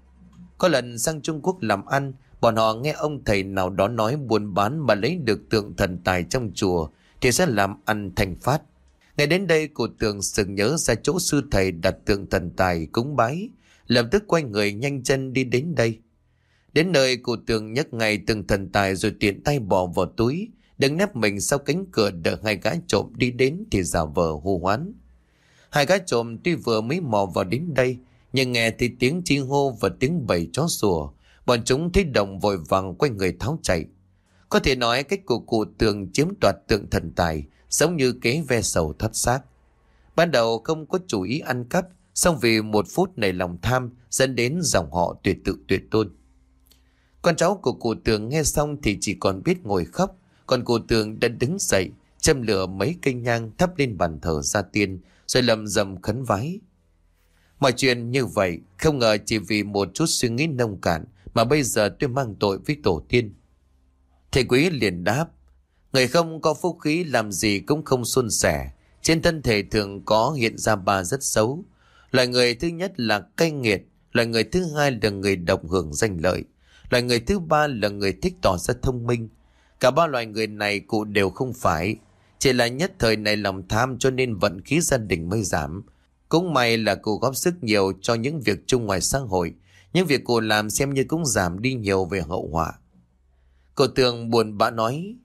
Có lần sang Trung Quốc làm ăn, bọn họ nghe ông thầy nào đó nói buôn bán mà lấy được tượng thần tài trong chùa thì sẽ làm ăn thành phát. Ngay đến đây cụ tường sừng nhớ ra chỗ sư thầy đặt tượng thần tài cúng bái, lập tức quay người nhanh chân đi đến đây. Đến nơi cụ tường nhấc ngay từng thần tài rồi tiện tay bỏ vào túi, đứng nép mình sau cánh cửa đợi hai gã trộm đi đến thì giả vờ hô hoán. Hai gã trộm tuy vừa mới mò vào đến đây, nhưng nghe thì tiếng chi hô và tiếng bầy chó sủa, bọn chúng thấy động vội vàng quay người tháo chạy. Có thể nói cách của cụ tường chiếm đoạt tượng thần tài giống như kế ve sầu thoát xác. Ban đầu không có chủ ý ăn cắp, xong vì một phút nảy lòng tham dẫn đến dòng họ tuyệt tự tuyệt tôn. Con cháu của cụ tường nghe xong thì chỉ còn biết ngồi khóc, còn cụ tường đã đứng dậy, châm lửa mấy cây nhang thắp lên bàn thờ gia tiên, rồi lầm rầm khấn vái. Mọi chuyện như vậy, không ngờ chỉ vì một chút suy nghĩ nông cạn mà bây giờ tôi mang tội với tổ tiên. Thầy quý liền đáp, người không có phúc khí làm gì cũng không xuân sẻ, trên thân thể thường có hiện ra ba rất xấu. Loại người thứ nhất là cay nghiệt, loại người thứ hai là người độc hưởng danh lợi, loại người thứ ba là người thích tỏ ra thông minh. Cả ba loại người này cụ đều không phải, chỉ là nhất thời này lòng tham cho nên vận khí gia đình mới giảm. Cũng may là cụ góp sức nhiều cho những việc chung ngoài xã hội, những việc cô làm xem như cũng giảm đi nhiều về hậu họa. Cô Tường buồn bã nói,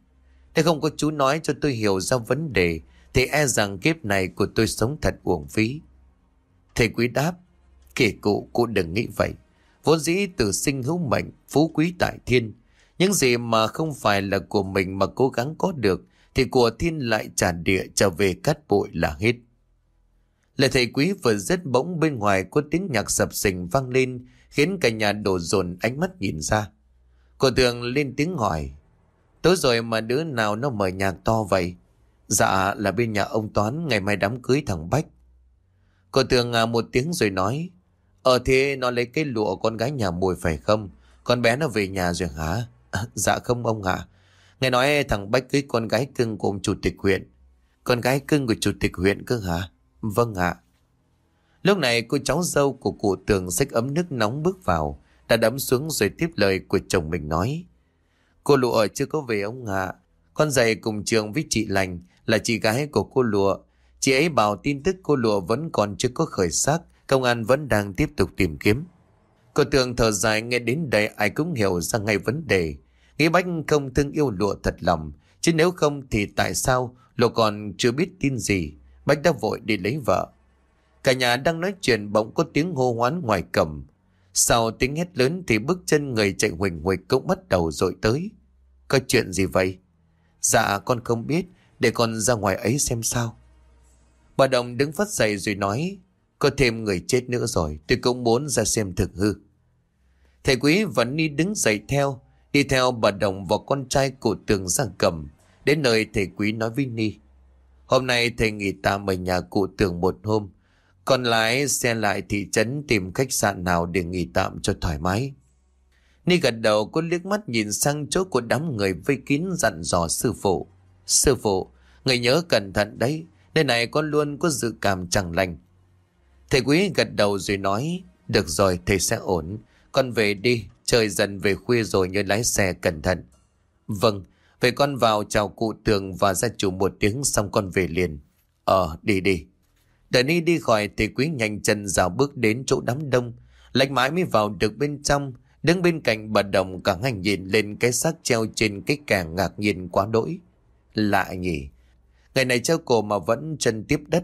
Thế không có chú nói cho tôi hiểu ra vấn đề, thì e rằng kiếp này của tôi sống thật uổng phí. Thầy quý đáp, kể cụ, cụ đừng nghĩ vậy. Vốn dĩ từ sinh hữu mệnh, phú quý tại thiên. Những gì mà không phải là của mình mà cố gắng có được, thì của thiên lại trả địa trở về cát bụi là hết. Lời thầy quý vừa dứt bỗng bên ngoài có tiếng nhạc sập sình vang lên, khiến cả nhà đổ dồn ánh mắt nhìn ra. Cô tường lên tiếng hỏi, tối rồi mà đứa nào nó mời nhạc to vậy? Dạ là bên nhà ông Toán ngày mai đám cưới thằng Bách. Cô tường à một tiếng rồi nói, Ờ thế nó lấy cái lụa con gái nhà mùi phải không? Con bé nó về nhà rồi hả? À, dạ không ông ạ. Nghe nói thằng Bách cưới con gái cưng của ông chủ tịch huyện. Con gái cưng của chủ tịch huyện cơ hả? Vâng ạ. Lúc này cô cháu dâu của cụ tường xách ấm nước nóng bước vào, đã đấm xuống rồi tiếp lời của chồng mình nói. Cô lụa chưa có về ông ạ. Con dạy cùng trường với chị lành là chị gái của cô lụa. Chị ấy bảo tin tức cô lụa vẫn còn chưa có khởi sắc, công an vẫn đang tiếp tục tìm kiếm. Cô tường thở dài nghe đến đây ai cũng hiểu ra ngay vấn đề. Nghĩ Bách không thương yêu lụa thật lòng, chứ nếu không thì tại sao lụa còn chưa biết tin gì. Bách đã vội đi lấy vợ. Cả nhà đang nói chuyện bỗng có tiếng hô hoán ngoài cổng. Sau tiếng hét lớn thì bước chân người chạy huỳnh huỳnh cũng bắt đầu dội tới. Có chuyện gì vậy? Dạ con không biết, để con ra ngoài ấy xem sao. Bà Đồng đứng phát dậy rồi nói, có thêm người chết nữa rồi, tôi cũng muốn ra xem thực hư. Thầy quý vẫn đi đứng dậy theo, đi theo bà Đồng và con trai cụ tường giang cầm. Đến nơi thầy quý nói với Ni. Hôm nay thầy nghỉ tạm ở nhà cụ tường một hôm. Còn lái xe lại thị trấn tìm khách sạn nào để nghỉ tạm cho thoải mái. Ni gật đầu cô liếc mắt nhìn sang chỗ của đám người vây kín dặn dò sư phụ. Sư phụ, người nhớ cẩn thận đấy, nơi này con luôn có dự cảm chẳng lành. Thầy quý gật đầu rồi nói, được rồi thầy sẽ ổn, con về đi, trời dần về khuya rồi nhớ lái xe cẩn thận. Vâng, Vậy con vào chào cụ tường và gia chủ một tiếng xong con về liền. Ờ, đi đi. Đợi ni đi khỏi thầy quý nhanh chân dạo bước đến chỗ đám đông. Lạch mãi mới vào được bên trong. Đứng bên cạnh bà đồng cả ngành nhìn lên cái xác treo trên cái càng ngạc nhiên quá đỗi. Lạ nhỉ. Ngày này treo cổ mà vẫn chân tiếp đất.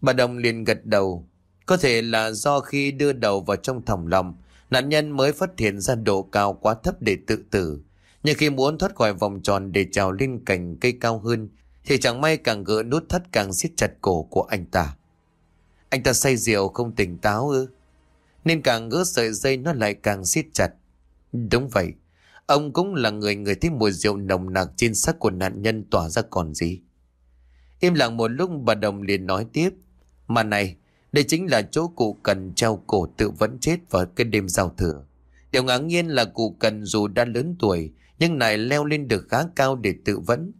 Bà đồng liền gật đầu. Có thể là do khi đưa đầu vào trong thòng lòng, nạn nhân mới phát hiện ra độ cao quá thấp để tự tử. Nhưng khi muốn thoát khỏi vòng tròn để trào lên cành cây cao hơn, thì chẳng may càng gỡ nút thắt càng siết chặt cổ của anh ta. Anh ta say rượu không tỉnh táo ư? Nên càng gỡ sợi dây nó lại càng siết chặt. Đúng vậy. Ông cũng là người người thấy mùi rượu nồng nặc trên xác của nạn nhân tỏa ra còn gì. Im lặng một lúc bà Đồng liền nói tiếp. Mà này, đây chính là chỗ cụ cần treo cổ tự vẫn chết vào cái đêm giao thừa. Điều ngạc nhiên là cụ cần dù đã lớn tuổi nhưng lại leo lên được khá cao để tự vẫn.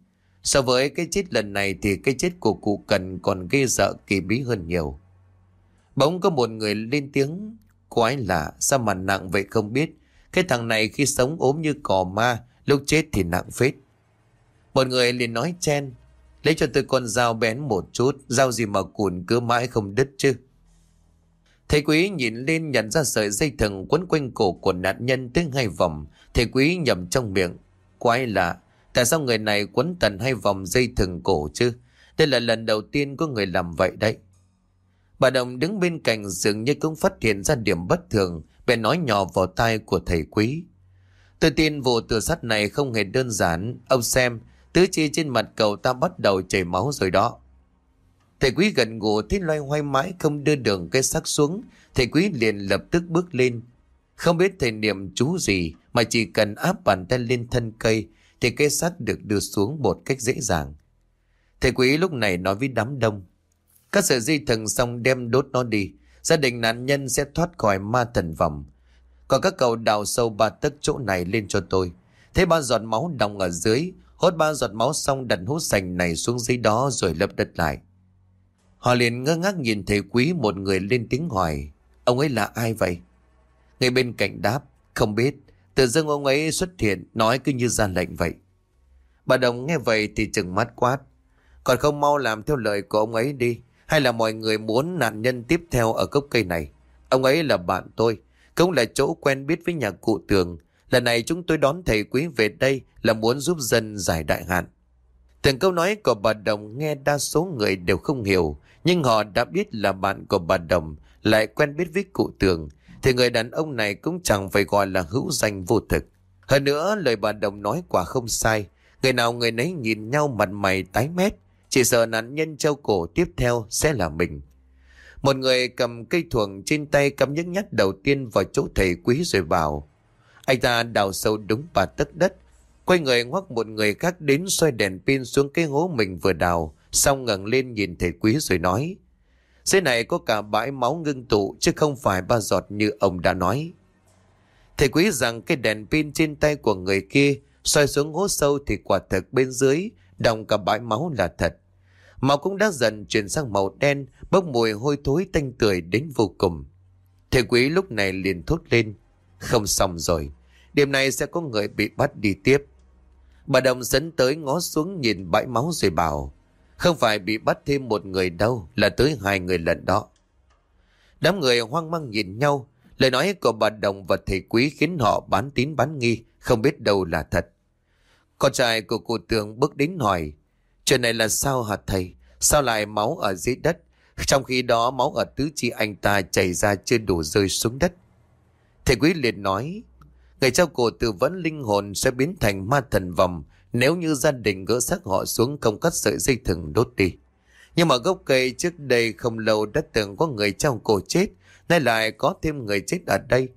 So với cái chết lần này thì cái chết của cụ cần còn ghê sợ kỳ bí hơn nhiều. Bỗng có một người lên tiếng Quái lạ sao mà nặng vậy không biết Cái thằng này khi sống ốm như cò ma Lúc chết thì nặng phết Một người liền nói chen Lấy cho tôi con dao bén một chút Dao gì mà cùn cứ mãi không đứt chứ Thầy quý nhìn lên nhận ra sợi dây thừng quấn quanh cổ của nạn nhân tới hai vòng. Thầy quý nhầm trong miệng. Quái lạ, tại sao người này quấn tần hai vòng dây thừng cổ chứ? Đây là lần đầu tiên có người làm vậy đấy. Bà Đồng đứng bên cạnh dường như cũng phát hiện ra điểm bất thường, bèn nói nhỏ vào tai của thầy quý. Tôi tin vụ tự sát này không hề đơn giản. Ông xem, tứ chi trên mặt cậu ta bắt đầu chảy máu rồi đó. Thầy quý gần ngủ thấy loay hoay mãi không đưa đường cái xác xuống. Thầy quý liền lập tức bước lên. Không biết thầy niệm chú gì mà chỉ cần áp bàn tay lên thân cây thì cây xác được đưa xuống một cách dễ dàng. Thầy quý lúc này nói với đám đông. Các sợi dây thần xong đem đốt nó đi. Gia đình nạn nhân sẽ thoát khỏi ma thần vòng. Còn các cậu đào sâu ba tấc chỗ này lên cho tôi. Thế ba giọt máu đọng ở dưới. Hốt ba giọt máu xong đặt hút sành này xuống dưới đó rồi lấp đất lại. Họ liền ngơ ngác nhìn thầy quý một người lên tiếng hỏi. Ông ấy là ai vậy? Người bên cạnh đáp. Không biết. Tự dưng ông ấy xuất hiện, nói cứ như ra lệnh vậy. Bà Đồng nghe vậy thì chừng mắt quát. Còn không mau làm theo lời của ông ấy đi. Hay là mọi người muốn nạn nhân tiếp theo ở gốc cây này? Ông ấy là bạn tôi, cũng là chỗ quen biết với nhà cụ tường. Lần này chúng tôi đón thầy quý về đây là muốn giúp dân giải đại hạn. Từng câu nói của bà Đồng nghe đa số người đều không hiểu, nhưng họ đã biết là bạn của bà Đồng lại quen biết với cụ tường, thì người đàn ông này cũng chẳng phải gọi là hữu danh vô thực. Hơn nữa, lời bà Đồng nói quả không sai, người nào người nấy nhìn nhau mặt mày tái mét, chỉ sợ nạn nhân treo cổ tiếp theo sẽ là mình. Một người cầm cây thuồng trên tay cắm nhấc nhát đầu tiên vào chỗ thầy quý rồi bảo. Anh ta đào sâu đúng ba tấc đất. Quay người ngoắc một người khác đến xoay đèn pin xuống cái hố mình vừa đào. Xong ngẩng lên nhìn thầy quý rồi nói. Dưới này có cả bãi máu ngưng tụ chứ không phải ba giọt như ông đã nói. Thầy quý rằng cái đèn pin trên tay của người kia xoay xuống hố sâu thì quả thực bên dưới đồng cả bãi máu là thật. Máu cũng đã dần chuyển sang màu đen, bốc mùi hôi thối tanh tưởi đến vô cùng. Thầy quý lúc này liền thốt lên. Không xong rồi, đêm nay sẽ có người bị bắt đi tiếp. Bà Đồng dẫn tới ngó xuống nhìn bãi máu rồi bảo. Không phải bị bắt thêm một người đâu, là tới hai người lần đó. Đám người hoang mang nhìn nhau, lời nói của bà Đồng và thầy quý khiến họ bán tín bán nghi, không biết đâu là thật. Con trai của cụ tường bước đến hỏi, chuyện này là sao hả thầy? Sao lại máu ở dưới đất? Trong khi đó máu ở tứ chi anh ta chảy ra chưa đủ rơi xuống đất. Thầy quý liền nói, người trao cổ tử vẫn linh hồn sẽ biến thành ma thần vòng nếu như gia đình gỡ xác họ xuống không cắt sợi dây thừng đốt đi. Nhưng mà gốc cây trước đây không lâu đã từng có người trao cổ chết, nay lại có thêm người chết ở đây.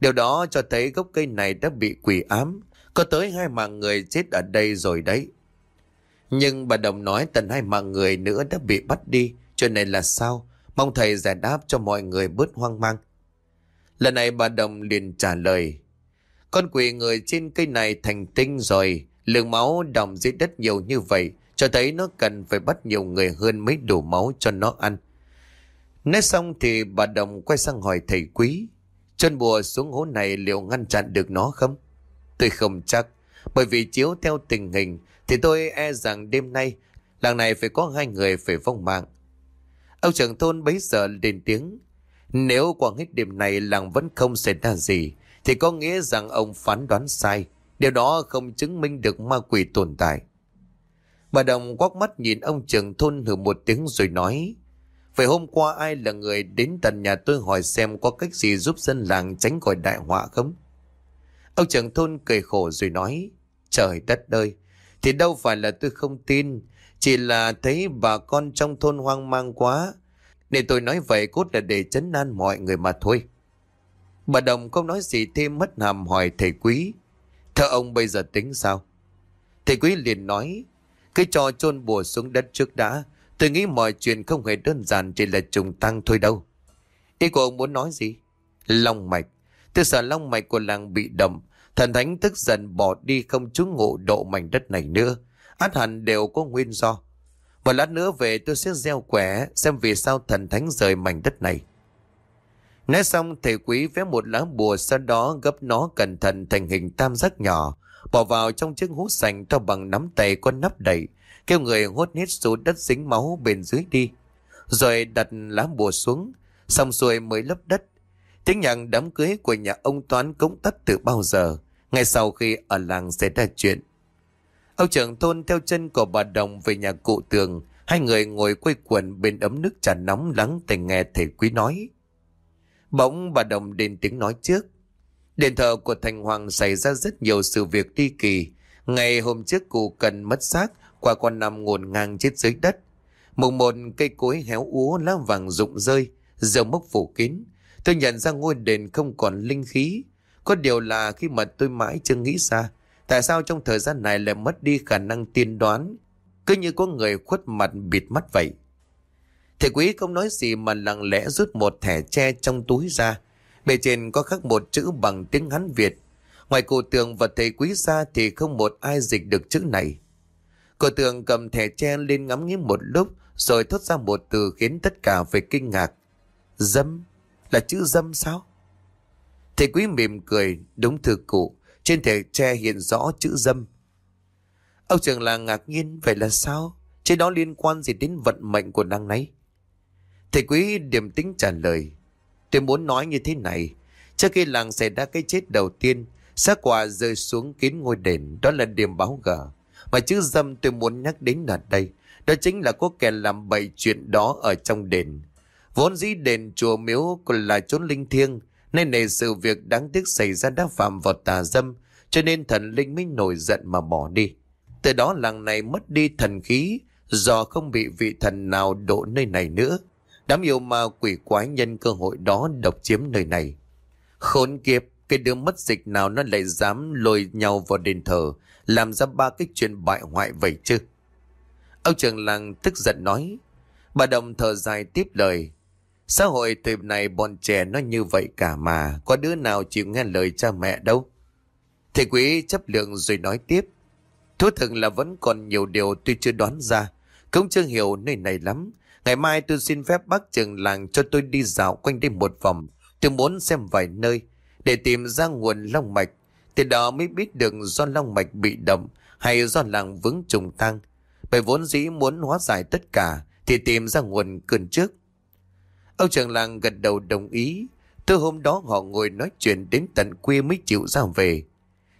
Điều đó cho thấy gốc cây này đã bị quỷ ám, có tới hai mạng người chết ở đây rồi đấy. Nhưng bà Đồng nói tận hai mạng người nữa đã bị bắt đi. Chuyện này là sao? Mong thầy giải đáp cho mọi người bớt hoang mang. Lần này bà Đồng liền trả lời. Con quỷ người trên cây này thành tinh rồi. Lượng máu đồng dưới đất nhiều như vậy. Cho thấy nó cần phải bắt nhiều người hơn mới đủ máu cho nó ăn. Nói xong thì bà Đồng quay sang hỏi thầy quý. Chân bùa xuống hố này liệu ngăn chặn được nó không? Tôi không chắc, bởi vì chiếu theo tình hình thì tôi e rằng đêm nay làng này phải có hai người phải vong mạng. Ông trưởng thôn bấy giờ lên tiếng, nếu qua hết đêm này làng vẫn không xảy ra gì thì có nghĩa rằng ông phán đoán sai, điều đó không chứng minh được ma quỷ tồn tại. Bà Đồng quắc mắt nhìn ông trưởng thôn hử một tiếng rồi nói, Vậy hôm qua ai là người đến tận nhà tôi hỏi xem có cách gì giúp dân làng tránh khỏi đại họa không? Ông trưởng thôn cười khổ rồi nói, trời đất ơi, thì đâu phải là tôi không tin, chỉ là thấy bà con trong thôn hoang mang quá, nên tôi nói vậy cốt là để chấn an mọi người mà thôi. Bà Đồng không nói gì thêm mất hàm hỏi thầy quý. Thưa ông bây giờ tính sao? Thầy quý liền nói, cái trò chôn bùa xuống đất trước đã, tôi nghĩ mọi chuyện không hề đơn giản chỉ là trùng tăng thôi đâu. Ý của ông muốn nói gì? Long mạch. Tôi sợ long mạch của làng bị đậm. Thần thánh tức giận bỏ đi không trú ngụ độ mảnh đất này nữa. Át hẳn đều có nguyên do. Một lát nữa về tôi sẽ gieo quẻ xem vì sao thần thánh rời mảnh đất này. Nói xong thầy quý vẽ một lá bùa sau đó gấp nó cẩn thận thành hình tam giác nhỏ, bỏ vào trong chiếc hút sành to bằng nắm tay con nắp đầy, kêu người hốt hết số đất dính máu bên dưới đi. Rồi đặt lá bùa xuống, xong xuôi mới lấp đất. Tiếng nhạc đám cưới của nhà ông Toán cũng tắt từ bao giờ, ngay sau khi ở làng xảy ra chuyện. Ông trưởng thôn theo chân của bà Đồng về nhà cụ tường, hai người ngồi quây quần bên ấm nước trà nóng lắng tình nghe thầy quý nói. Bỗng bà Đồng đến tiếng nói trước. Đền thờ của Thành Hoàng xảy ra rất nhiều sự việc đi kỳ. Ngày hôm trước cụ cần mất xác, qua con nằm ngổn ngang chết dưới đất. Mùng một cây cối héo úa lá vàng rụng rơi, dầu mốc phủ kín. Tôi nhận ra ngôi đền không còn linh khí. Có điều là khi mà tôi mãi chưa nghĩ ra, tại sao trong thời gian này lại mất đi khả năng tiên đoán, cứ như có người khuất mặt bịt mắt vậy. Thầy quý không nói gì mà lặng lẽ rút một thẻ tre trong túi ra. Bề trên có khắc một chữ bằng tiếng Hán Việt. Ngoài cô tường và thầy quý ra thì không một ai dịch được chữ này. Cô tường cầm thẻ tre lên ngắm nghĩ một lúc rồi thốt ra một từ khiến tất cả phải kinh ngạc. Dâm? Là chữ dâm sao? Thầy quý mỉm cười, đúng thư cụ. Trên thẻ tre hiện rõ chữ dâm. Ông trưởng là ngạc nhiên, vậy là sao? Chứ đó liên quan gì đến vận mệnh của nàng nấy? Thầy quý điềm tính trả lời. Tôi muốn nói như thế này. Trước khi làng xảy ra cái chết đầu tiên, xác quà rơi xuống kín ngôi đền. Đó là điểm báo gở Mà chữ dâm tôi muốn nhắc đến là đây. Đó chính là có kẻ làm bậy chuyện đó ở trong đền. Vốn dĩ đền chùa miếu còn là chốn linh thiêng. Nên này sự việc đáng tiếc xảy ra đã phạm vào tà dâm. Cho nên thần linh mới nổi giận mà bỏ đi. Từ đó làng này mất đi thần khí do không bị vị thần nào độ nơi này nữa. Đám yêu ma quỷ quái nhân cơ hội đó độc chiếm nơi này. Khốn kiếp, cái đứa mất dịch nào nó lại dám lôi nhau vào đền thờ, làm ra ba cái chuyện bại hoại vậy chứ. Ông trường làng tức giận nói. Bà đồng thở dài tiếp lời. Xã hội thời này bọn trẻ nó như vậy cả mà, có đứa nào chịu nghe lời cha mẹ đâu. Thầy quý chấp lượng rồi nói tiếp. Thú thực là vẫn còn nhiều điều tôi chưa đoán ra, cũng chưa hiểu nơi này lắm. Ngày mai tôi xin phép bác trưởng làng cho tôi đi dạo quanh đây một vòng. Tôi muốn xem vài nơi để tìm ra nguồn long mạch. Từ đó mới biết được do long mạch bị động hay do làng vướng trùng tăng. Bởi vốn dĩ muốn hóa giải tất cả thì tìm ra nguồn cơn trước. Ông trưởng làng gật đầu đồng ý. Từ hôm đó họ ngồi nói chuyện đến tận khuya mới chịu ra về.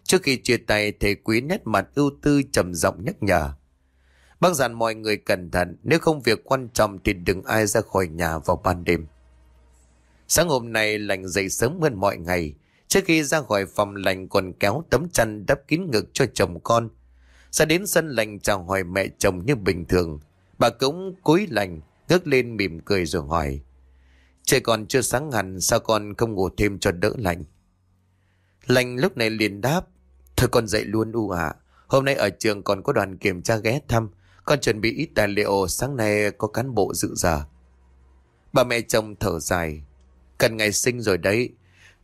Trước khi chia tay thầy quý nét mặt ưu tư trầm giọng nhắc nhở. Bác dặn mọi người cẩn thận, nếu không việc quan trọng thì đừng ai ra khỏi nhà vào ban đêm. Sáng hôm nay lành dậy sớm hơn mọi ngày. Trước khi ra khỏi phòng lành còn kéo tấm chăn đắp kín ngực cho chồng con. Ra đến sân lành chào hỏi mẹ chồng như bình thường. Bà cũng cúi lành, ngước lên mỉm cười rồi hỏi. Trời còn chưa sáng hẳn, sao con không ngủ thêm cho đỡ lạnh. Lành lúc này liền đáp. Thôi con dậy luôn u ạ. Hôm nay ở trường còn có đoàn kiểm tra ghé thăm. Con chuẩn bị ít tài liệu, sáng nay có cán bộ dự giờ. Bà mẹ chồng thở dài. Cần ngày sinh rồi đấy.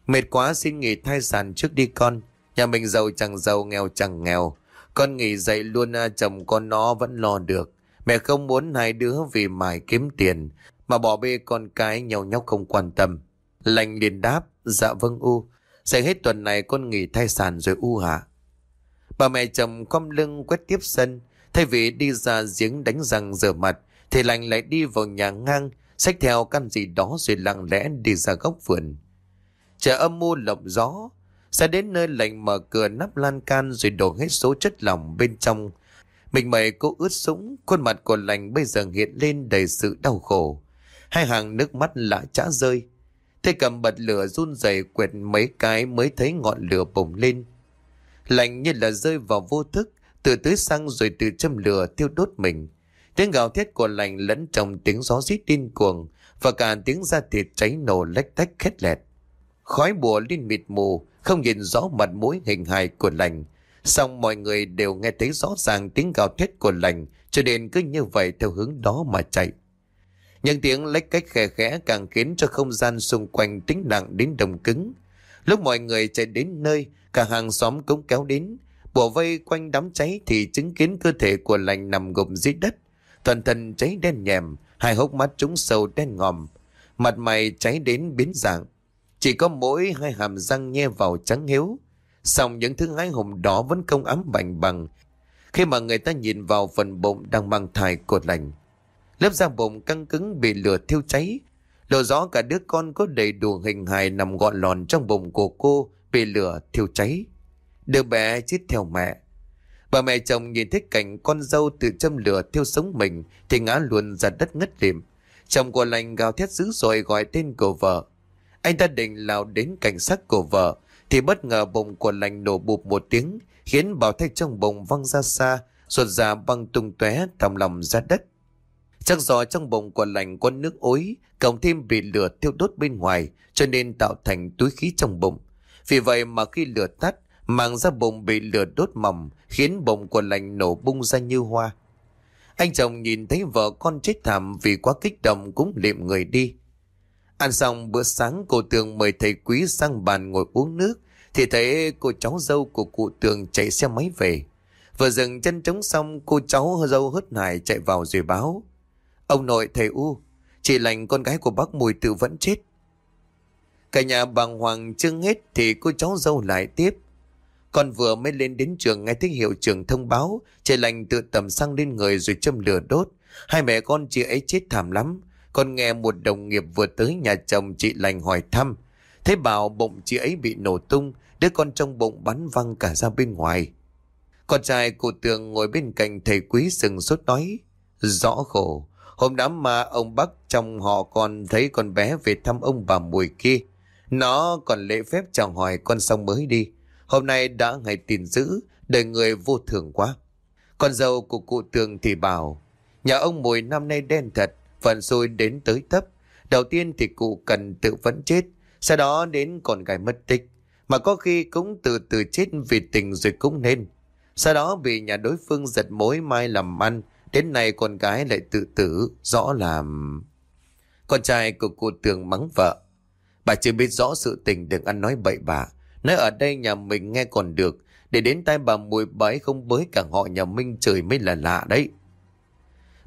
Mệt quá xin nghỉ thai sản trước đi con. Nhà mình giàu chẳng giàu, nghèo chẳng nghèo. Con nghỉ dậy luôn à, chồng con nó vẫn lo được. Mẹ không muốn hai đứa vì mải kiếm tiền mà bỏ bê con cái nhau nhau không quan tâm. Lành liền đáp, dạ vâng U. Sẽ hết tuần này con nghỉ thai sản rồi U hả? Bà mẹ chồng cong lưng quét tiếp sân, Thay vì đi ra giếng đánh răng rửa mặt, thì lành lại đi vào nhà ngang, xách theo căn gì đó rồi lặng lẽ đi ra góc vườn. Trời âm mưu lộng gió, sẽ đến nơi lành mở cửa nắp lan can rồi đổ hết số chất lỏng bên trong. Mình mày cô ướt sũng, khuôn mặt của lành bây giờ hiện lên đầy sự đau khổ. Hai hàng nước mắt lạ chả rơi. Thế cầm bật lửa run rẩy quẹt mấy cái mới thấy ngọn lửa bùng lên. Lành như là rơi vào vô thức, từ tưới xăng rồi từ châm lửa thiêu đốt mình. Tiếng gào thét của lành lẫn trong tiếng gió rít điên cuồng và cả tiếng da thịt cháy nổ lách tách khét lẹt. Khói bùa lên mịt mù, không nhìn rõ mặt mũi hình hài của lành. Xong mọi người đều nghe thấy rõ ràng tiếng gào thét của lành, cho nên cứ như vậy theo hướng đó mà chạy. Những tiếng lách cách khẽ khẽ càng khiến cho không gian xung quanh tính nặng đến đồng cứng. Lúc mọi người chạy đến nơi, cả hàng xóm cũng kéo đến. Bùa vây quanh đám cháy thì chứng kiến cơ thể của lành nằm gục dưới đất. Toàn thân cháy đen nhèm, hai hốc mắt trúng sâu đen ngòm. Mặt mày cháy đến biến dạng. Chỉ có mỗi hai hàm răng nhe vào trắng hiếu. Xong những thứ hái hùng đó vẫn không ấm bành bằng. Khi mà người ta nhìn vào phần bụng đang mang thai cột lành. Lớp da bụng căng cứng bị lửa thiêu cháy. Lộ rõ cả đứa con có đầy đủ hình hài nằm gọn lòn trong bụng của cô bị lửa thiêu cháy. Đứa bé chết theo mẹ. Bà mẹ chồng nhìn thấy cảnh con dâu tự châm lửa thiêu sống mình thì ngã luôn ra đất ngất liệm. Chồng của lành gào thét dữ dội gọi tên của vợ. Anh ta định lao đến cảnh sát của vợ thì bất ngờ bụng của lành nổ bụp một tiếng, khiến bảo thai trong bụng văng ra xa, ruột già băng tung tóe thòng lòng ra đất. Chắc do trong bụng của lành có nước ối, cộng thêm bị lửa thiêu đốt bên ngoài, cho nên tạo thành túi khí trong bụng. Vì vậy mà khi lửa tắt, màng ra bụng bị lửa đốt mỏng, khiến bụng của lành nổ bung ra như hoa. Anh chồng nhìn thấy vợ con chết thảm vì quá kích động cũng liệm người đi. Ăn xong bữa sáng cô Tường mời thầy quý sang bàn ngồi uống nước, thì thấy cô cháu dâu của cụ Tường chạy xe máy về. Vừa dừng chân trống xong cô cháu dâu hớt hải chạy vào rồi báo. Ông nội thầy U, chị lành con gái của bác Mùi tự vẫn chết. Cả nhà bàng hoàng chưa hết thì cô cháu dâu lại tiếp. Con vừa mới lên đến trường nghe tiếng hiệu trưởng thông báo chị lành tự tầm xăng lên người rồi châm lửa đốt. Hai mẹ con chị ấy chết thảm lắm. Con nghe một đồng nghiệp vừa tới nhà chồng chị lành hỏi thăm. Thế bảo bụng chị ấy bị nổ tung, đứa con trong bụng bắn văng cả ra bên ngoài. Con trai cụ tường ngồi bên cạnh thầy quý sừng sốt nói. Rõ khổ, Hôm đám mà ông Bắc trong họ còn thấy con bé về thăm ông bà mùi kia. Nó còn lễ phép chào hỏi con xong mới đi. Hôm nay đã ngày tin dữ, đời người vô thường quá. Con dâu của cụ tường thì bảo, nhà ông mùi năm nay đen thật, phần xui đến tới tấp. Đầu tiên thì cụ cần tự vẫn chết, sau đó đến con gái mất tích. Mà có khi cũng từ từ chết vì tình rồi cũng nên. Sau đó bị nhà đối phương giật mối mai làm ăn, Đến nay con gái lại tự tử, rõ là... Con trai của cô tường mắng vợ. Bà chưa biết rõ sự tình đừng ăn nói bậy bạ. Nói ở đây nhà mình nghe còn được, để đến tay bà mùi bái không bới cả họ nhà Minh trời mới là lạ đấy.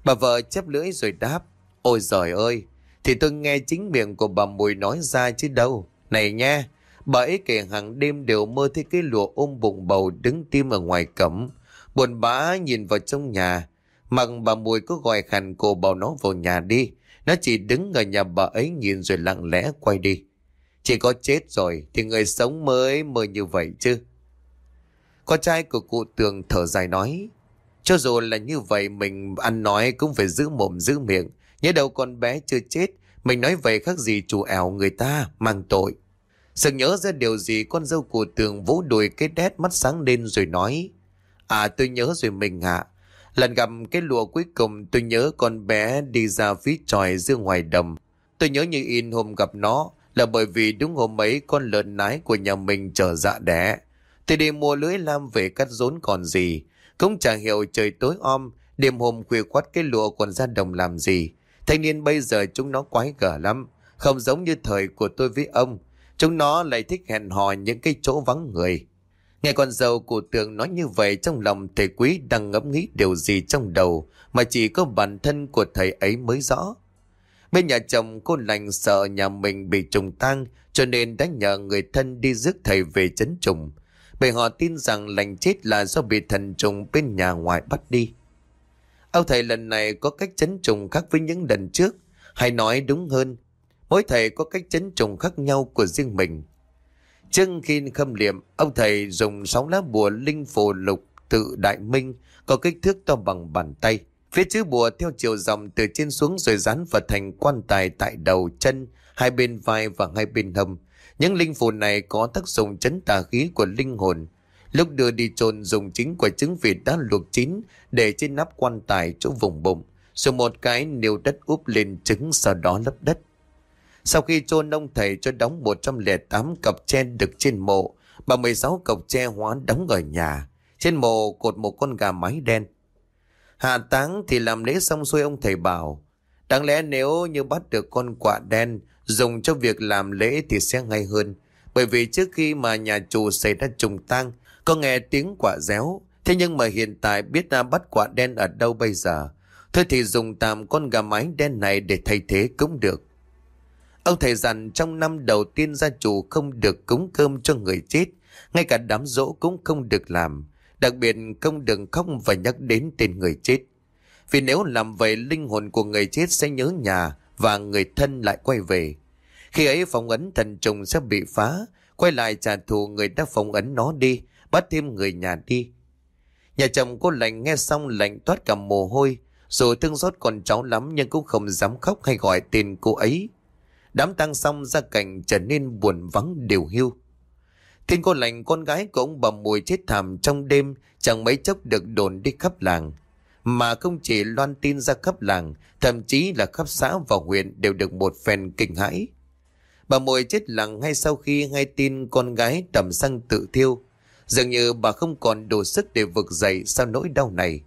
Bà vợ chép lưỡi rồi đáp. Ôi giời ơi, thì tôi nghe chính miệng của bà mùi nói ra chứ đâu. Này nha, bà ấy kể hàng đêm đều mơ thấy cái lụa ôm bụng bầu đứng tim ở ngoài cổng. Buồn bã nhìn vào trong nhà, Mặc bà Mùi cứ gọi khăn cô bảo nó vào nhà đi. Nó chỉ đứng ở nhà bà ấy nhìn rồi lặng lẽ quay đi. Chỉ có chết rồi thì người sống mới mơ như vậy chứ. Con trai của cụ tường thở dài nói. Cho dù là như vậy, mình ăn nói cũng phải giữ mồm, giữ miệng. Nhớ đâu con bé chưa chết. Mình nói vậy khác gì chủ ảo người ta mang tội. Sự nhớ ra điều gì, con dâu cụ tường vỗ đùi cái đét mắt sáng lên rồi nói. À tôi nhớ rồi mình ạ. Lần gặp cái lụa cuối cùng tôi nhớ con bé đi ra phía tròi giữa ngoài đầm. Tôi nhớ như in hôm gặp nó là bởi vì đúng hôm ấy con lợn nái của nhà mình trở dạ đẻ. Tôi đi mua lưới lam về cắt rốn còn gì. Cũng chẳng hiểu trời tối om, đêm hôm khuya quát cái lụa còn ra đồng làm gì. Thanh niên bây giờ chúng nó quái gở lắm. Không giống như thời của tôi với ông. Chúng nó lại thích hẹn hò những cái chỗ vắng người. Nghe con dâu của tường nói như vậy trong lòng thầy quý đang ngẫm nghĩ điều gì trong đầu mà chỉ có bản thân của thầy ấy mới rõ. Bên nhà chồng cô lành sợ nhà mình bị trùng tang cho nên đã nhờ người thân đi rước thầy về chấn trùng. Bởi họ tin rằng lành chết là do bị thần trùng bên nhà ngoài bắt đi. Ông thầy lần này có cách chấn trùng khác với những lần trước. Hay nói đúng hơn, mỗi thầy có cách chấn trùng khác nhau của riêng mình. Trước khi khâm liệm, ông thầy dùng sáu lá bùa linh phù lục tự đại minh có kích thước to bằng bàn tay. Phía chữ bùa theo chiều dòng từ trên xuống rồi dán vào thành quan tài tại đầu chân, hai bên vai và hai bên hầm Những linh phù này có tác dụng chấn tà khí của linh hồn. Lúc đưa đi chôn dùng chính quả trứng vịt đã luộc chín để trên nắp quan tài chỗ vùng bụng. Rồi một cái nêu đất úp lên trứng sau đó lấp đất. Sau khi chôn ông thầy cho đóng 108 cặp tre được trên mộ, Bà 16 cọc tre hóa đóng ở nhà. Trên mộ cột một con gà mái đen. Hạ táng thì làm lễ xong xuôi ông thầy bảo. Đáng lẽ nếu như bắt được con quạ đen dùng cho việc làm lễ thì sẽ ngay hơn. Bởi vì trước khi mà nhà chủ xảy ra trùng tang, có nghe tiếng quạ réo. Thế nhưng mà hiện tại biết ra bắt quạ đen ở đâu bây giờ. Thôi thì dùng tạm con gà mái đen này để thay thế cũng được. Ông thầy dặn trong năm đầu tiên gia chủ không được cúng cơm cho người chết, ngay cả đám dỗ cũng không được làm. Đặc biệt không được khóc và nhắc đến tên người chết. Vì nếu làm vậy linh hồn của người chết sẽ nhớ nhà và người thân lại quay về. Khi ấy phong ấn thần trùng sẽ bị phá, quay lại trả thù người đã phong ấn nó đi, bắt thêm người nhà đi. Nhà chồng cô lạnh nghe xong lạnh toát cả mồ hôi, dù thương xót còn cháu lắm nhưng cũng không dám khóc hay gọi tên cô ấy. Đám tang xong gia cảnh trở nên buồn vắng điều hưu. Thiên cô lành con gái của ông bà mùi chết thảm trong đêm chẳng mấy chốc được đồn đi khắp làng. Mà không chỉ loan tin ra khắp làng, thậm chí là khắp xã và huyện đều được một phen kinh hãi. Bà mùi chết lặng ngay sau khi nghe tin con gái tầm xăng tự thiêu. Dường như bà không còn đủ sức để vực dậy sau nỗi đau này.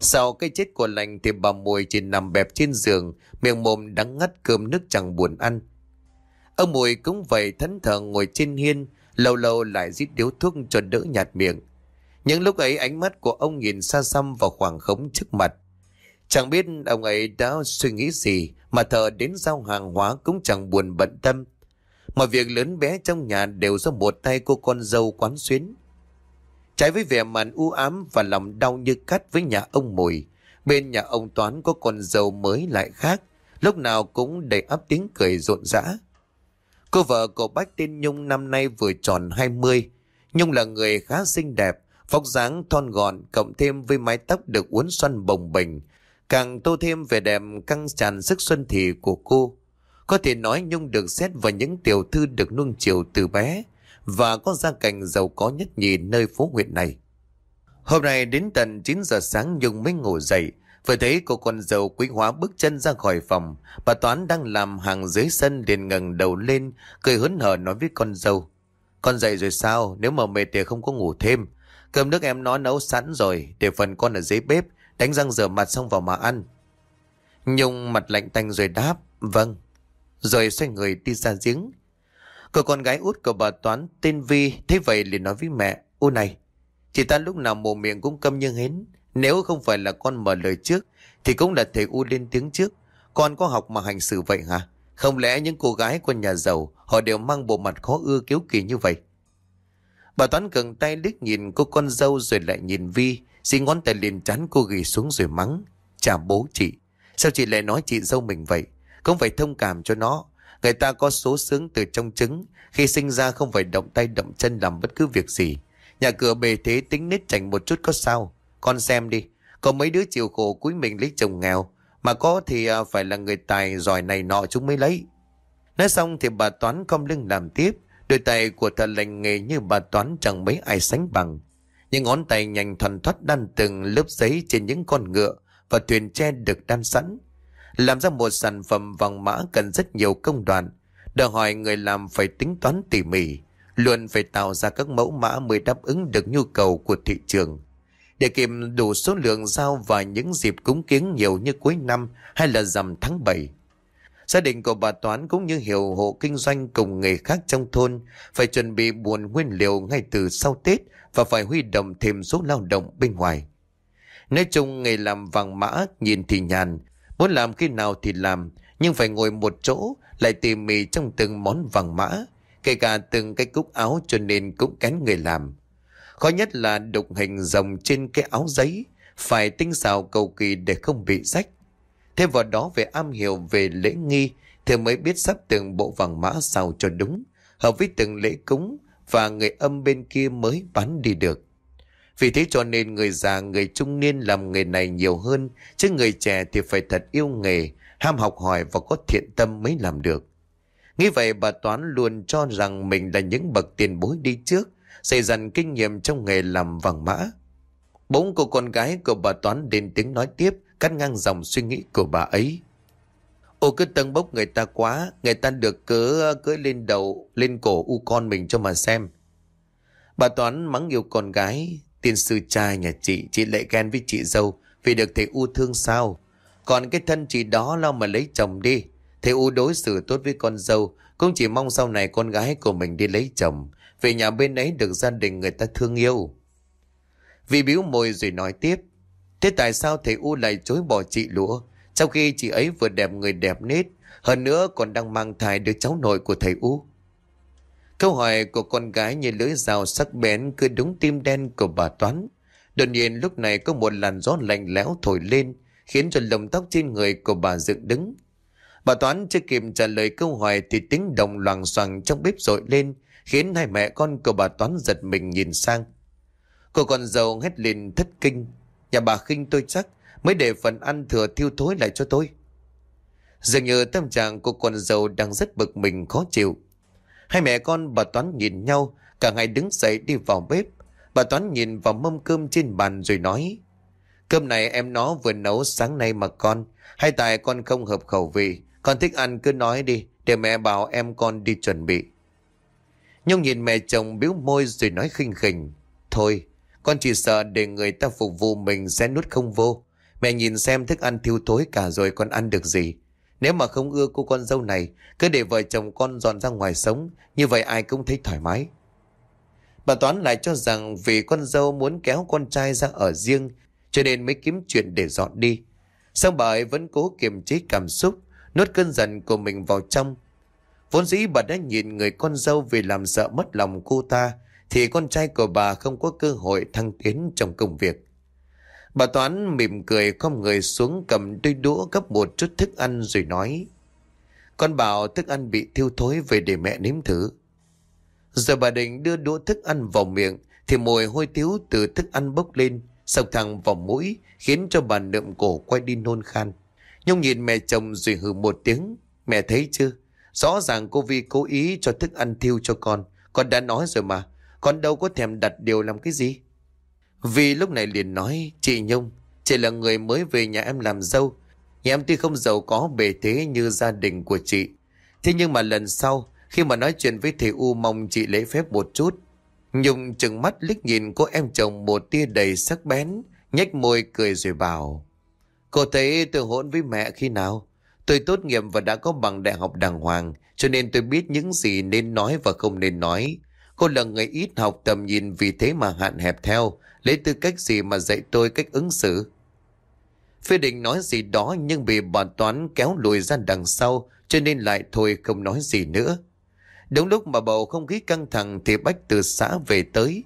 Sau cái chết của lành thì bà Mùi chỉ nằm bẹp trên giường, miệng mồm đắng ngắt cơm nước chẳng buồn ăn. Ông Mùi cũng vậy thẫn thờ ngồi trên hiên, lâu lâu lại rít điếu thuốc cho đỡ nhạt miệng. Những lúc ấy ánh mắt của ông nhìn xa xăm vào khoảng khống trước mặt. Chẳng biết ông ấy đã suy nghĩ gì mà thờ đến giao hàng hóa cũng chẳng buồn bận tâm. Mọi việc lớn bé trong nhà đều do một tay cô con dâu quán xuyến. Trái với vẻ màn u ám và lòng đau như cắt với nhà ông Mùi, bên nhà ông Toán có con dâu mới lại khác, lúc nào cũng đầy ắp tiếng cười rộn rã. Cô vợ của Bách tên Nhung năm nay vừa tròn 20. Nhung là người khá xinh đẹp, phóc dáng thon gọn cộng thêm với mái tóc được uốn xoăn bồng bềnh, càng tô thêm vẻ đẹp căng tràn sức xuân thị của cô. Có thể nói Nhung được xét vào những tiểu thư được nuông chiều từ bé, và có gia cảnh giàu có nhất nhì nơi phố huyện này. Hôm nay đến tận 9 giờ sáng Nhung mới ngủ dậy, vừa thấy cô con dâu quý hóa bước chân ra khỏi phòng, bà Toán đang làm hàng dưới sân liền ngẩng đầu lên, cười hớn hở nói với con dâu. Con dậy rồi sao, nếu mà mệt thì không có ngủ thêm. Cơm nước em nó nấu sẵn rồi, để phần con ở dưới bếp, đánh răng rửa mặt xong vào mà ăn. Nhung mặt lạnh tanh rồi đáp, vâng. Rồi xoay người đi ra giếng, Cô con gái út của bà Toán tên Vi thế vậy liền nói với mẹ, Ô này, Chị ta lúc nào mồm miệng cũng câm như hến. Nếu không phải là con mở lời trước, Thì cũng là thầy U lên tiếng trước. Con có học mà hành xử vậy hả? Không lẽ những cô gái của nhà giàu, Họ đều mang bộ mặt khó ưa kiếu kỳ như vậy? Bà Toán cầm tay liếc nhìn cô con dâu Rồi lại nhìn Vi, Xí ngón tay liền chắn cô ghi xuống rồi mắng Chà bố chị, Sao chị lại nói chị dâu mình vậy? Không phải thông cảm cho nó. Người ta có số sướng từ trong trứng, khi sinh ra không phải động tay động chân làm bất cứ việc gì. Nhà cửa bề thế tính nết chảnh một chút có sao. Con xem đi, có mấy đứa chịu khổ cuối mình lấy chồng nghèo, mà có thì à, phải là người tài giỏi này nọ chúng mới lấy. Nói xong thì bà Toán cong lưng làm tiếp, đôi tay của thợ lành nghề như bà Toán chẳng mấy ai sánh bằng. Những ngón tay nhanh thuần thoát đan từng lớp giấy trên những con ngựa và thuyền tre được đan sẵn. Làm ra một sản phẩm vàng mã cần rất nhiều công đoạn. Đòi hỏi người làm phải tính toán tỉ mỉ, luôn phải tạo ra các mẫu mã mới đáp ứng được nhu cầu của thị trường. Để kìm đủ số lượng giao vào những dịp cúng kiến nhiều như cuối năm hay là rằm tháng 7. Gia đình của bà Toán cũng như hiểu hộ kinh doanh cùng người khác trong thôn phải chuẩn bị buồn nguyên liệu ngay từ sau Tết và phải huy động thêm số lao động bên ngoài. Nói chung nghề làm vàng mã nhìn thì nhàn Muốn làm khi nào thì làm, nhưng phải ngồi một chỗ, lại tỉ mỉ trong từng món vàng mã, kể cả từng cái cúc áo cho nên cũng kén người làm. Khó nhất là đục hình rồng trên cái áo giấy, phải tinh xào cầu kỳ để không bị rách. Thêm vào đó về am hiểu về lễ nghi thì mới biết sắp từng bộ vàng mã sao cho đúng, hợp với từng lễ cúng và người âm bên kia mới bán đi được. Vì thế cho nên người già, người trung niên làm nghề này nhiều hơn, chứ người trẻ thì phải thật yêu nghề, ham học hỏi và có thiện tâm mới làm được. Nghĩ vậy bà Toán luôn cho rằng mình là những bậc tiền bối đi trước, xây dần kinh nghiệm trong nghề làm vàng mã. Bỗng cô con gái của bà Toán đến tiếng nói tiếp, cắt ngang dòng suy nghĩ của bà ấy. Ô cứ tâng bốc người ta quá, người ta được cứ cưỡi lên đầu, lên cổ u con mình cho mà xem. Bà Toán mắng yêu con gái. Tiên sư trai nhà chị, chị lại ghen với chị dâu vì được thầy U thương sao. Còn cái thân chị đó lo mà lấy chồng đi. Thầy U đối xử tốt với con dâu, cũng chỉ mong sau này con gái của mình đi lấy chồng. Về nhà bên ấy được gia đình người ta thương yêu. Vì biếu môi rồi nói tiếp. Thế tại sao thầy U lại chối bỏ chị lúa? Trong khi chị ấy vừa đẹp người đẹp nết, hơn nữa còn đang mang thai đứa cháu nội của thầy U. Câu hỏi của con gái như lưỡi dao sắc bén cứ đúng tim đen của bà Toán. Đột nhiên lúc này có một làn gió lạnh lẽo thổi lên, khiến cho lồng tóc trên người của bà dựng đứng. Bà Toán chưa kịp trả lời câu hỏi thì tiếng đồng loàng xoàng trong bếp rội lên, khiến hai mẹ con của bà Toán giật mình nhìn sang. Cô con dâu hét lên thất kinh. Nhà bà khinh tôi chắc mới để phần ăn thừa thiêu thối lại cho tôi. Dường như tâm trạng của con dâu đang rất bực mình khó chịu. Hai mẹ con bà Toán nhìn nhau, cả ngày đứng dậy đi vào bếp. Bà Toán nhìn vào mâm cơm trên bàn rồi nói. Cơm này em nó vừa nấu sáng nay mà con. Hay tại con không hợp khẩu vị. Con thích ăn cứ nói đi, để mẹ bảo em con đi chuẩn bị. Nhung nhìn mẹ chồng biếu môi rồi nói khinh khỉnh. Thôi, con chỉ sợ để người ta phục vụ mình sẽ nuốt không vô. Mẹ nhìn xem thức ăn thiêu thối cả rồi con ăn được gì. Nếu mà không ưa cô con dâu này, cứ để vợ chồng con dọn ra ngoài sống, như vậy ai cũng thấy thoải mái. Bà Toán lại cho rằng vì con dâu muốn kéo con trai ra ở riêng, cho nên mới kiếm chuyện để dọn đi. Xong bà ấy vẫn cố kiềm chế cảm xúc, nuốt cơn giận của mình vào trong. Vốn dĩ bà đã nhìn người con dâu vì làm sợ mất lòng cô ta, thì con trai của bà không có cơ hội thăng tiến trong công việc. Bà Toán mỉm cười không người xuống cầm đôi đũa gấp một chút thức ăn rồi nói. Con bảo thức ăn bị thiêu thối về để mẹ nếm thử. Giờ bà định đưa đũa thức ăn vào miệng thì mùi hôi thiếu từ thức ăn bốc lên, sọc thẳng vào mũi khiến cho bà nượm cổ quay đi nôn khan. Nhung nhìn mẹ chồng rồi hừ một tiếng. Mẹ thấy chưa? Rõ ràng cô Vi cố ý cho thức ăn thiêu cho con. Con đã nói rồi mà. Con đâu có thèm đặt điều làm cái gì. Vì lúc này liền nói, chị Nhung, chị là người mới về nhà em làm dâu. Nhà em tuy không giàu có bề thế như gia đình của chị. Thế nhưng mà lần sau, khi mà nói chuyện với thầy U mong chị lấy phép một chút. Nhung chừng mắt liếc nhìn cô em chồng một tia đầy sắc bén, nhếch môi cười rồi bảo. Cô thấy tôi hỗn với mẹ khi nào? Tôi tốt nghiệp và đã có bằng đại học đàng hoàng, cho nên tôi biết những gì nên nói và không nên nói. Cô là người ít học tầm nhìn vì thế mà hạn hẹp theo, lấy tư cách gì mà dạy tôi cách ứng xử. Phi định nói gì đó nhưng bị bà Toán kéo lùi ra đằng sau cho nên lại thôi không nói gì nữa. Đúng lúc mà bầu không khí căng thẳng thì Bách từ xã về tới.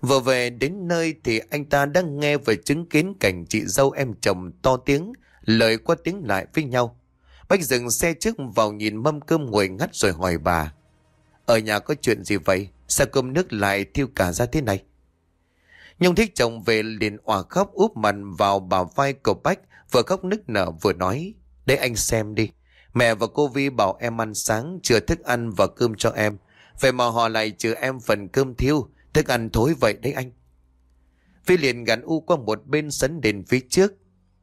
Vừa về đến nơi thì anh ta đang nghe và chứng kiến cảnh chị dâu em chồng to tiếng, lời qua tiếng lại với nhau. Bách dừng xe trước vào nhìn mâm cơm ngồi ngắt rồi hỏi bà. Ở nhà có chuyện gì vậy? Sao cơm nước lại thiêu cả ra thế này? Nhung thích chồng về liền òa khóc úp mặt vào bà vai cậu Bách, vừa khóc nức nở vừa nói. Để anh xem đi. Mẹ và cô Vi bảo em ăn sáng, chừa thức ăn và cơm cho em. Vậy mà họ lại trừ em phần cơm thiêu, thức ăn thối vậy đấy anh. Vi liền gắn u qua một bên sấn đến phía trước.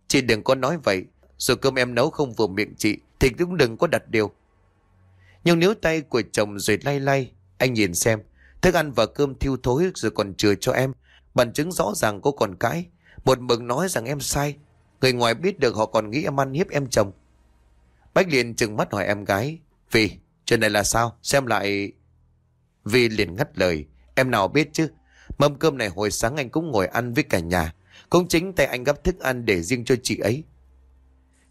Chị đừng có nói vậy, rồi cơm em nấu không vừa miệng chị, thì cũng đừng có đặt điều. Nhưng nếu tay của chồng rồi lay lay, anh nhìn xem, thức ăn và cơm thiêu thối rồi còn chừa cho em. Bằng chứng rõ ràng cô còn cãi, một mực nói rằng em sai. Người ngoài biết được họ còn nghĩ em ăn hiếp em chồng. Bách liền trừng mắt hỏi em gái, Vì, chuyện này là sao? Xem lại... vì liền ngắt lời, em nào biết chứ? Mâm cơm này hồi sáng anh cũng ngồi ăn với cả nhà. Cũng chính tay anh gấp thức ăn để riêng cho chị ấy.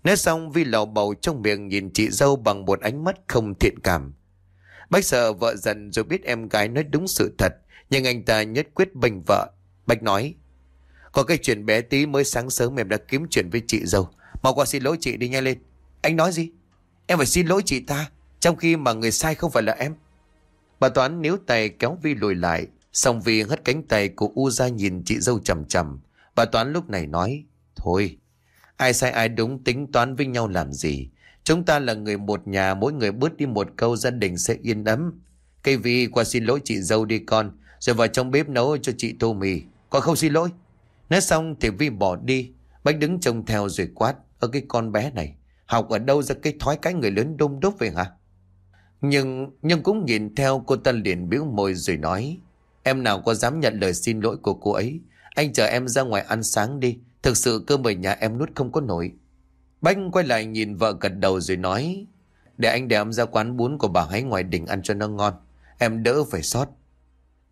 Nói xong Vi lầu bầu trong miệng nhìn chị dâu bằng một ánh mắt không thiện cảm. Bách sợ vợ giận rồi biết em gái nói đúng sự thật, nhưng anh ta nhất quyết bình vợ. Bạch nói, có cái chuyện bé tí mới sáng sớm em đã kiếm chuyện với chị dâu. Mau qua xin lỗi chị đi nhanh lên. Anh nói gì? Em phải xin lỗi chị ta, trong khi mà người sai không phải là em. Bà Toán níu tay kéo Vi lùi lại, xong Vi hất cánh tay của U ra nhìn chị dâu chầm chầm. Bà Toán lúc này nói, thôi, ai sai ai đúng tính toán với nhau làm gì. Chúng ta là người một nhà, mỗi người bớt đi một câu gia đình sẽ yên ấm. Cây Vi qua xin lỗi chị dâu đi con, rồi vào trong bếp nấu cho chị tô mì. Con không xin lỗi. Nói xong thì Vi bỏ đi, Bách đứng trông theo rồi quát, ở cái con bé này. Học ở đâu ra cái thói cái người lớn đông đốc vậy hả? Nhưng nhưng cũng nhìn theo cô ta liền biểu môi rồi nói Em nào có dám nhận lời xin lỗi của cô ấy Anh chờ em ra ngoài ăn sáng đi Thực sự cơm ở nhà em nuốt không có nổi Bách quay lại nhìn vợ gật đầu rồi nói Để anh để em ra quán bún của bà hãy ngoài đỉnh ăn cho nó ngon Em đỡ phải sót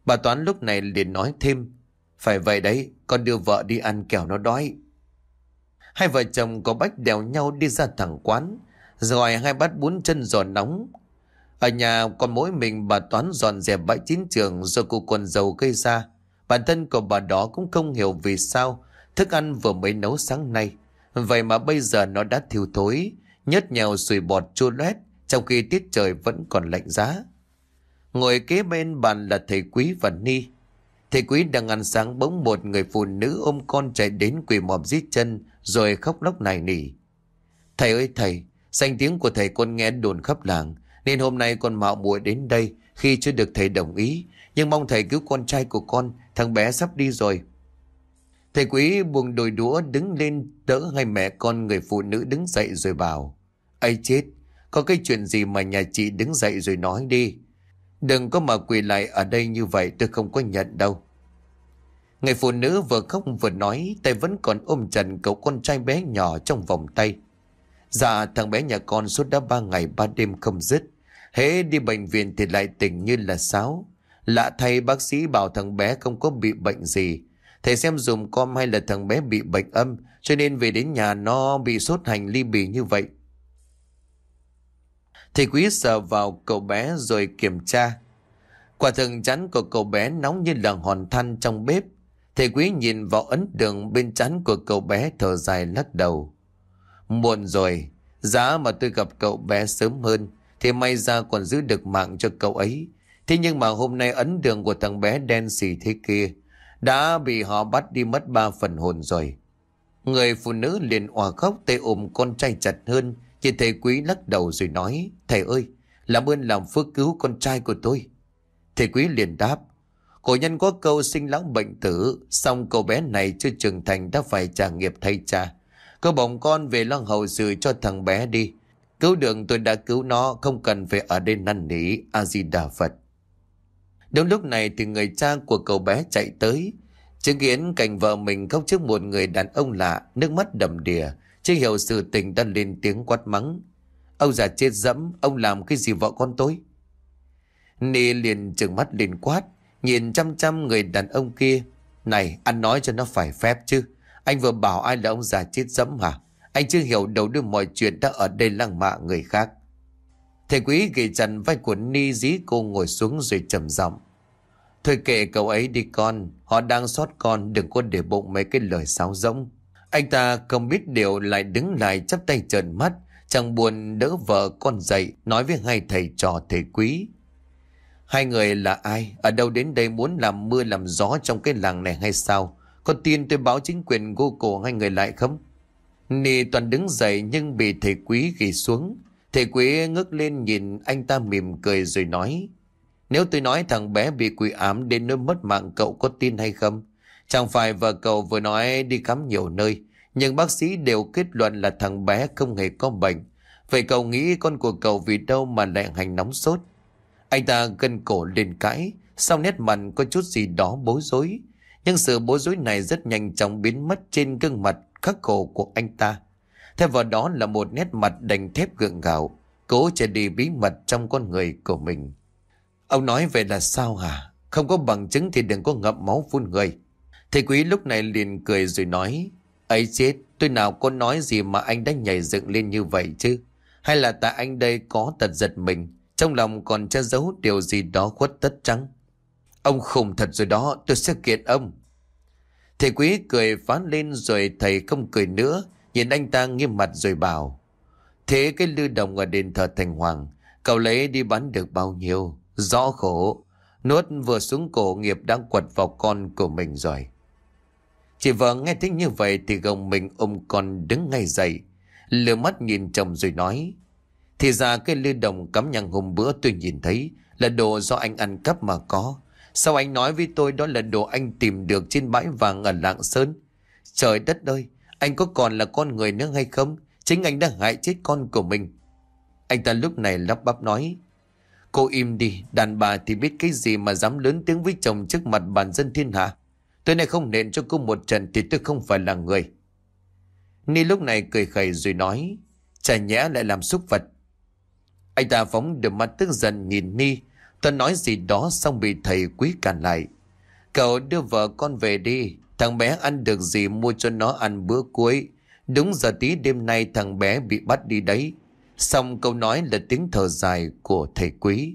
Bà Toán lúc này liền nói thêm phải vậy đấy, Con đưa vợ đi ăn kẻo nó đói. Hai vợ chồng có Bách đèo nhau đi ra thẳng quán, Rồi hai bát bún chân giò nóng. Ở nhà còn mỗi mình bà Toán dọn dẹp bãi chiến trường Do cô quần dầu gây ra. Bản thân của bà đó cũng không hiểu vì sao Thức ăn vừa mới nấu sáng nay. Vậy mà bây giờ nó đã thiêu thối, Nhớt nhèo sùi bọt chua loét, Trong khi tiết trời vẫn còn lạnh giá. Ngồi kế bên bàn là thầy quý và Ni. Thầy quý đang ăn sáng bỗng một người phụ nữ ôm con chạy đến quỳ mọp dưới chân Rồi khóc lóc nài nỉ. Thầy ơi thầy Danh tiếng của thầy con nghe đồn khắp làng Nên hôm nay con mạo muội đến đây Khi chưa được thầy đồng ý. Nhưng mong thầy cứu con trai của con Thằng bé sắp đi rồi. Thầy quý buông đôi đũa đứng lên đỡ hai mẹ con người phụ nữ đứng dậy rồi bảo ấy chết, có cái chuyện gì mà nhà chị đứng dậy rồi nói đi. Đừng có mà quỳ lại ở đây như vậy, tôi không có nhận đâu. Người phụ nữ vừa khóc vừa nói, tay vẫn còn ôm trần cậu con trai bé nhỏ trong vòng tay. Dạ thằng bé nhà con suốt đã ba ngày ba đêm không dứt. Hễ đi bệnh viện thì lại tỉnh như là sáo. Lạ thay, bác sĩ bảo thằng bé không có bị bệnh gì Thầy xem dùng com hay là thằng bé bị bệnh âm, Cho nên về đến nhà nó bị sốt hành ly bì như vậy Thầy quý sờ vào cậu bé rồi kiểm tra. Quả thường chắn của cậu bé nóng như là hòn than trong bếp. Thầy quý nhìn vào ấn đường bên chắn của cậu bé thở dài lắc đầu. Muộn rồi Giá mà tôi gặp cậu bé sớm hơn Thì may ra còn giữ được mạng cho cậu ấy. Thế nhưng mà hôm nay ấn đường của thằng bé đen xì thế kia đã bị họ bắt đi mất ba phần hồn rồi. Người phụ nữ liền òa khóc tay ôm con trai chặt hơn, Chị thầy quý lắc đầu rồi nói, thầy ơi, làm ơn làm phước cứu con trai của tôi. Thầy quý liền đáp, cổ nhân có câu sinh lão bệnh tử, xong cậu bé này chưa trưởng thành đã phải trả nghiệp thay cha. Cô bồng con về lo hậu sự cho thằng bé đi. Cứu đường tôi đã cứu nó, không cần phải ở đây năn nỉ, A-di-đà Phật. Đúng lúc này thì người cha của cậu bé chạy tới. Chứng kiến cảnh vợ mình khóc trước một người đàn ông lạ, nước mắt đầm đìa, chưa hiểu sự tình đã lên tiếng quát mắng. Ông già chết dẫm, ông làm cái gì vợ con tôi? Nì liền trừng mắt liền quát, nhìn chăm chăm người đàn ông kia. Này, anh nói cho nó phải phép chứ. Anh vừa bảo ai là ông già chết dẫm hả? Anh chưa hiểu đâu được mọi chuyện đã ở đây lăng mạ người khác. Thầy quý ghi chặt vai của Ni dí cô ngồi xuống rồi trầm giọng. Thôi kệ cậu ấy đi con, họ đang xót con đừng có để bụng mấy cái lời sáo rỗng. Anh ta không biết điều lại đứng lại chắp tay trợn mắt, chẳng buồn đỡ vợ con dậy, nói với hai thầy trò thầy quý. Hai người là ai? Ở đâu đến đây muốn làm mưa làm gió trong cái làng này hay sao? Có tin tôi báo chính quyền gô cổ hai người lại không? Nì toàn đứng dậy nhưng bị thầy quý ghi xuống. Thầy quý ngước lên nhìn anh ta mỉm cười rồi nói. Nếu tôi nói thằng bé bị quỷ ám đến nơi mất mạng cậu có tin hay không? Chẳng phải vợ cậu vừa nói đi khám nhiều nơi, nhưng bác sĩ đều kết luận là thằng bé không hề có bệnh. Vậy cậu nghĩ con của cậu vì đâu mà lại hành nóng sốt? Anh ta gân cổ lên cãi, sau nét mặt có chút gì đó bối rối. Nhưng sự bối rối này rất nhanh chóng biến mất trên gương mặt khắc khổ của anh ta. Theo vào đó là một nét mặt đành thép gượng gạo, cố che đi bí mật trong con người của mình. Ông nói về là sao hả? Không có bằng chứng thì đừng có ngậm máu phun người. Thầy quý lúc này liền cười rồi nói, ấy chết, tôi nào có nói gì mà anh đã nhảy dựng lên như vậy chứ? Hay là tại anh đây có tật giật mình, trong lòng còn che giấu điều gì đó khuất tất trắng? Ông khùng thật rồi đó, tôi sẽ kiện ông. Thầy quý cười phán lên rồi thầy không cười nữa, nhìn anh ta nghiêm mặt rồi bảo. Thế cái lư đồng ở đền thờ Thành Hoàng, cậu lấy đi bán được bao nhiêu? Rõ khổ, nuốt vừa xuống cổ nghiệp đang quật vào con của mình rồi. Chị vợ nghe thấy như vậy thì gồng mình ôm con đứng ngay dậy, lừa mắt nhìn chồng rồi nói. Thì ra cái lư đồng cắm nhằng hôm bữa tôi nhìn thấy là đồ do anh ăn cắp mà có. Sao anh nói với tôi đó là đồ anh tìm được trên bãi vàng ở Lạng Sơn? Trời đất ơi, anh có còn là con người nữa hay không? Chính anh đã hại chết con của mình. Anh ta lúc này lắp bắp nói. Cô im đi, đàn bà thì biết cái gì mà dám lớn tiếng với chồng trước mặt bản dân thiên hạ. Tôi này không nện cho cô một trận thì tôi không phải là người. Ni lúc này cười khẩy rồi nói, chả nhẽ lại làm xúc vật. Anh ta phóng đôi mắt tức giận nhìn Ni, tôi nói gì đó xong bị thầy quý cản lại. Cậu đưa vợ con về đi, thằng bé ăn được gì mua cho nó ăn bữa cuối. Đúng giờ tí đêm nay thằng bé bị bắt đi đấy. Xong câu nói là tiếng thở dài của thầy quý.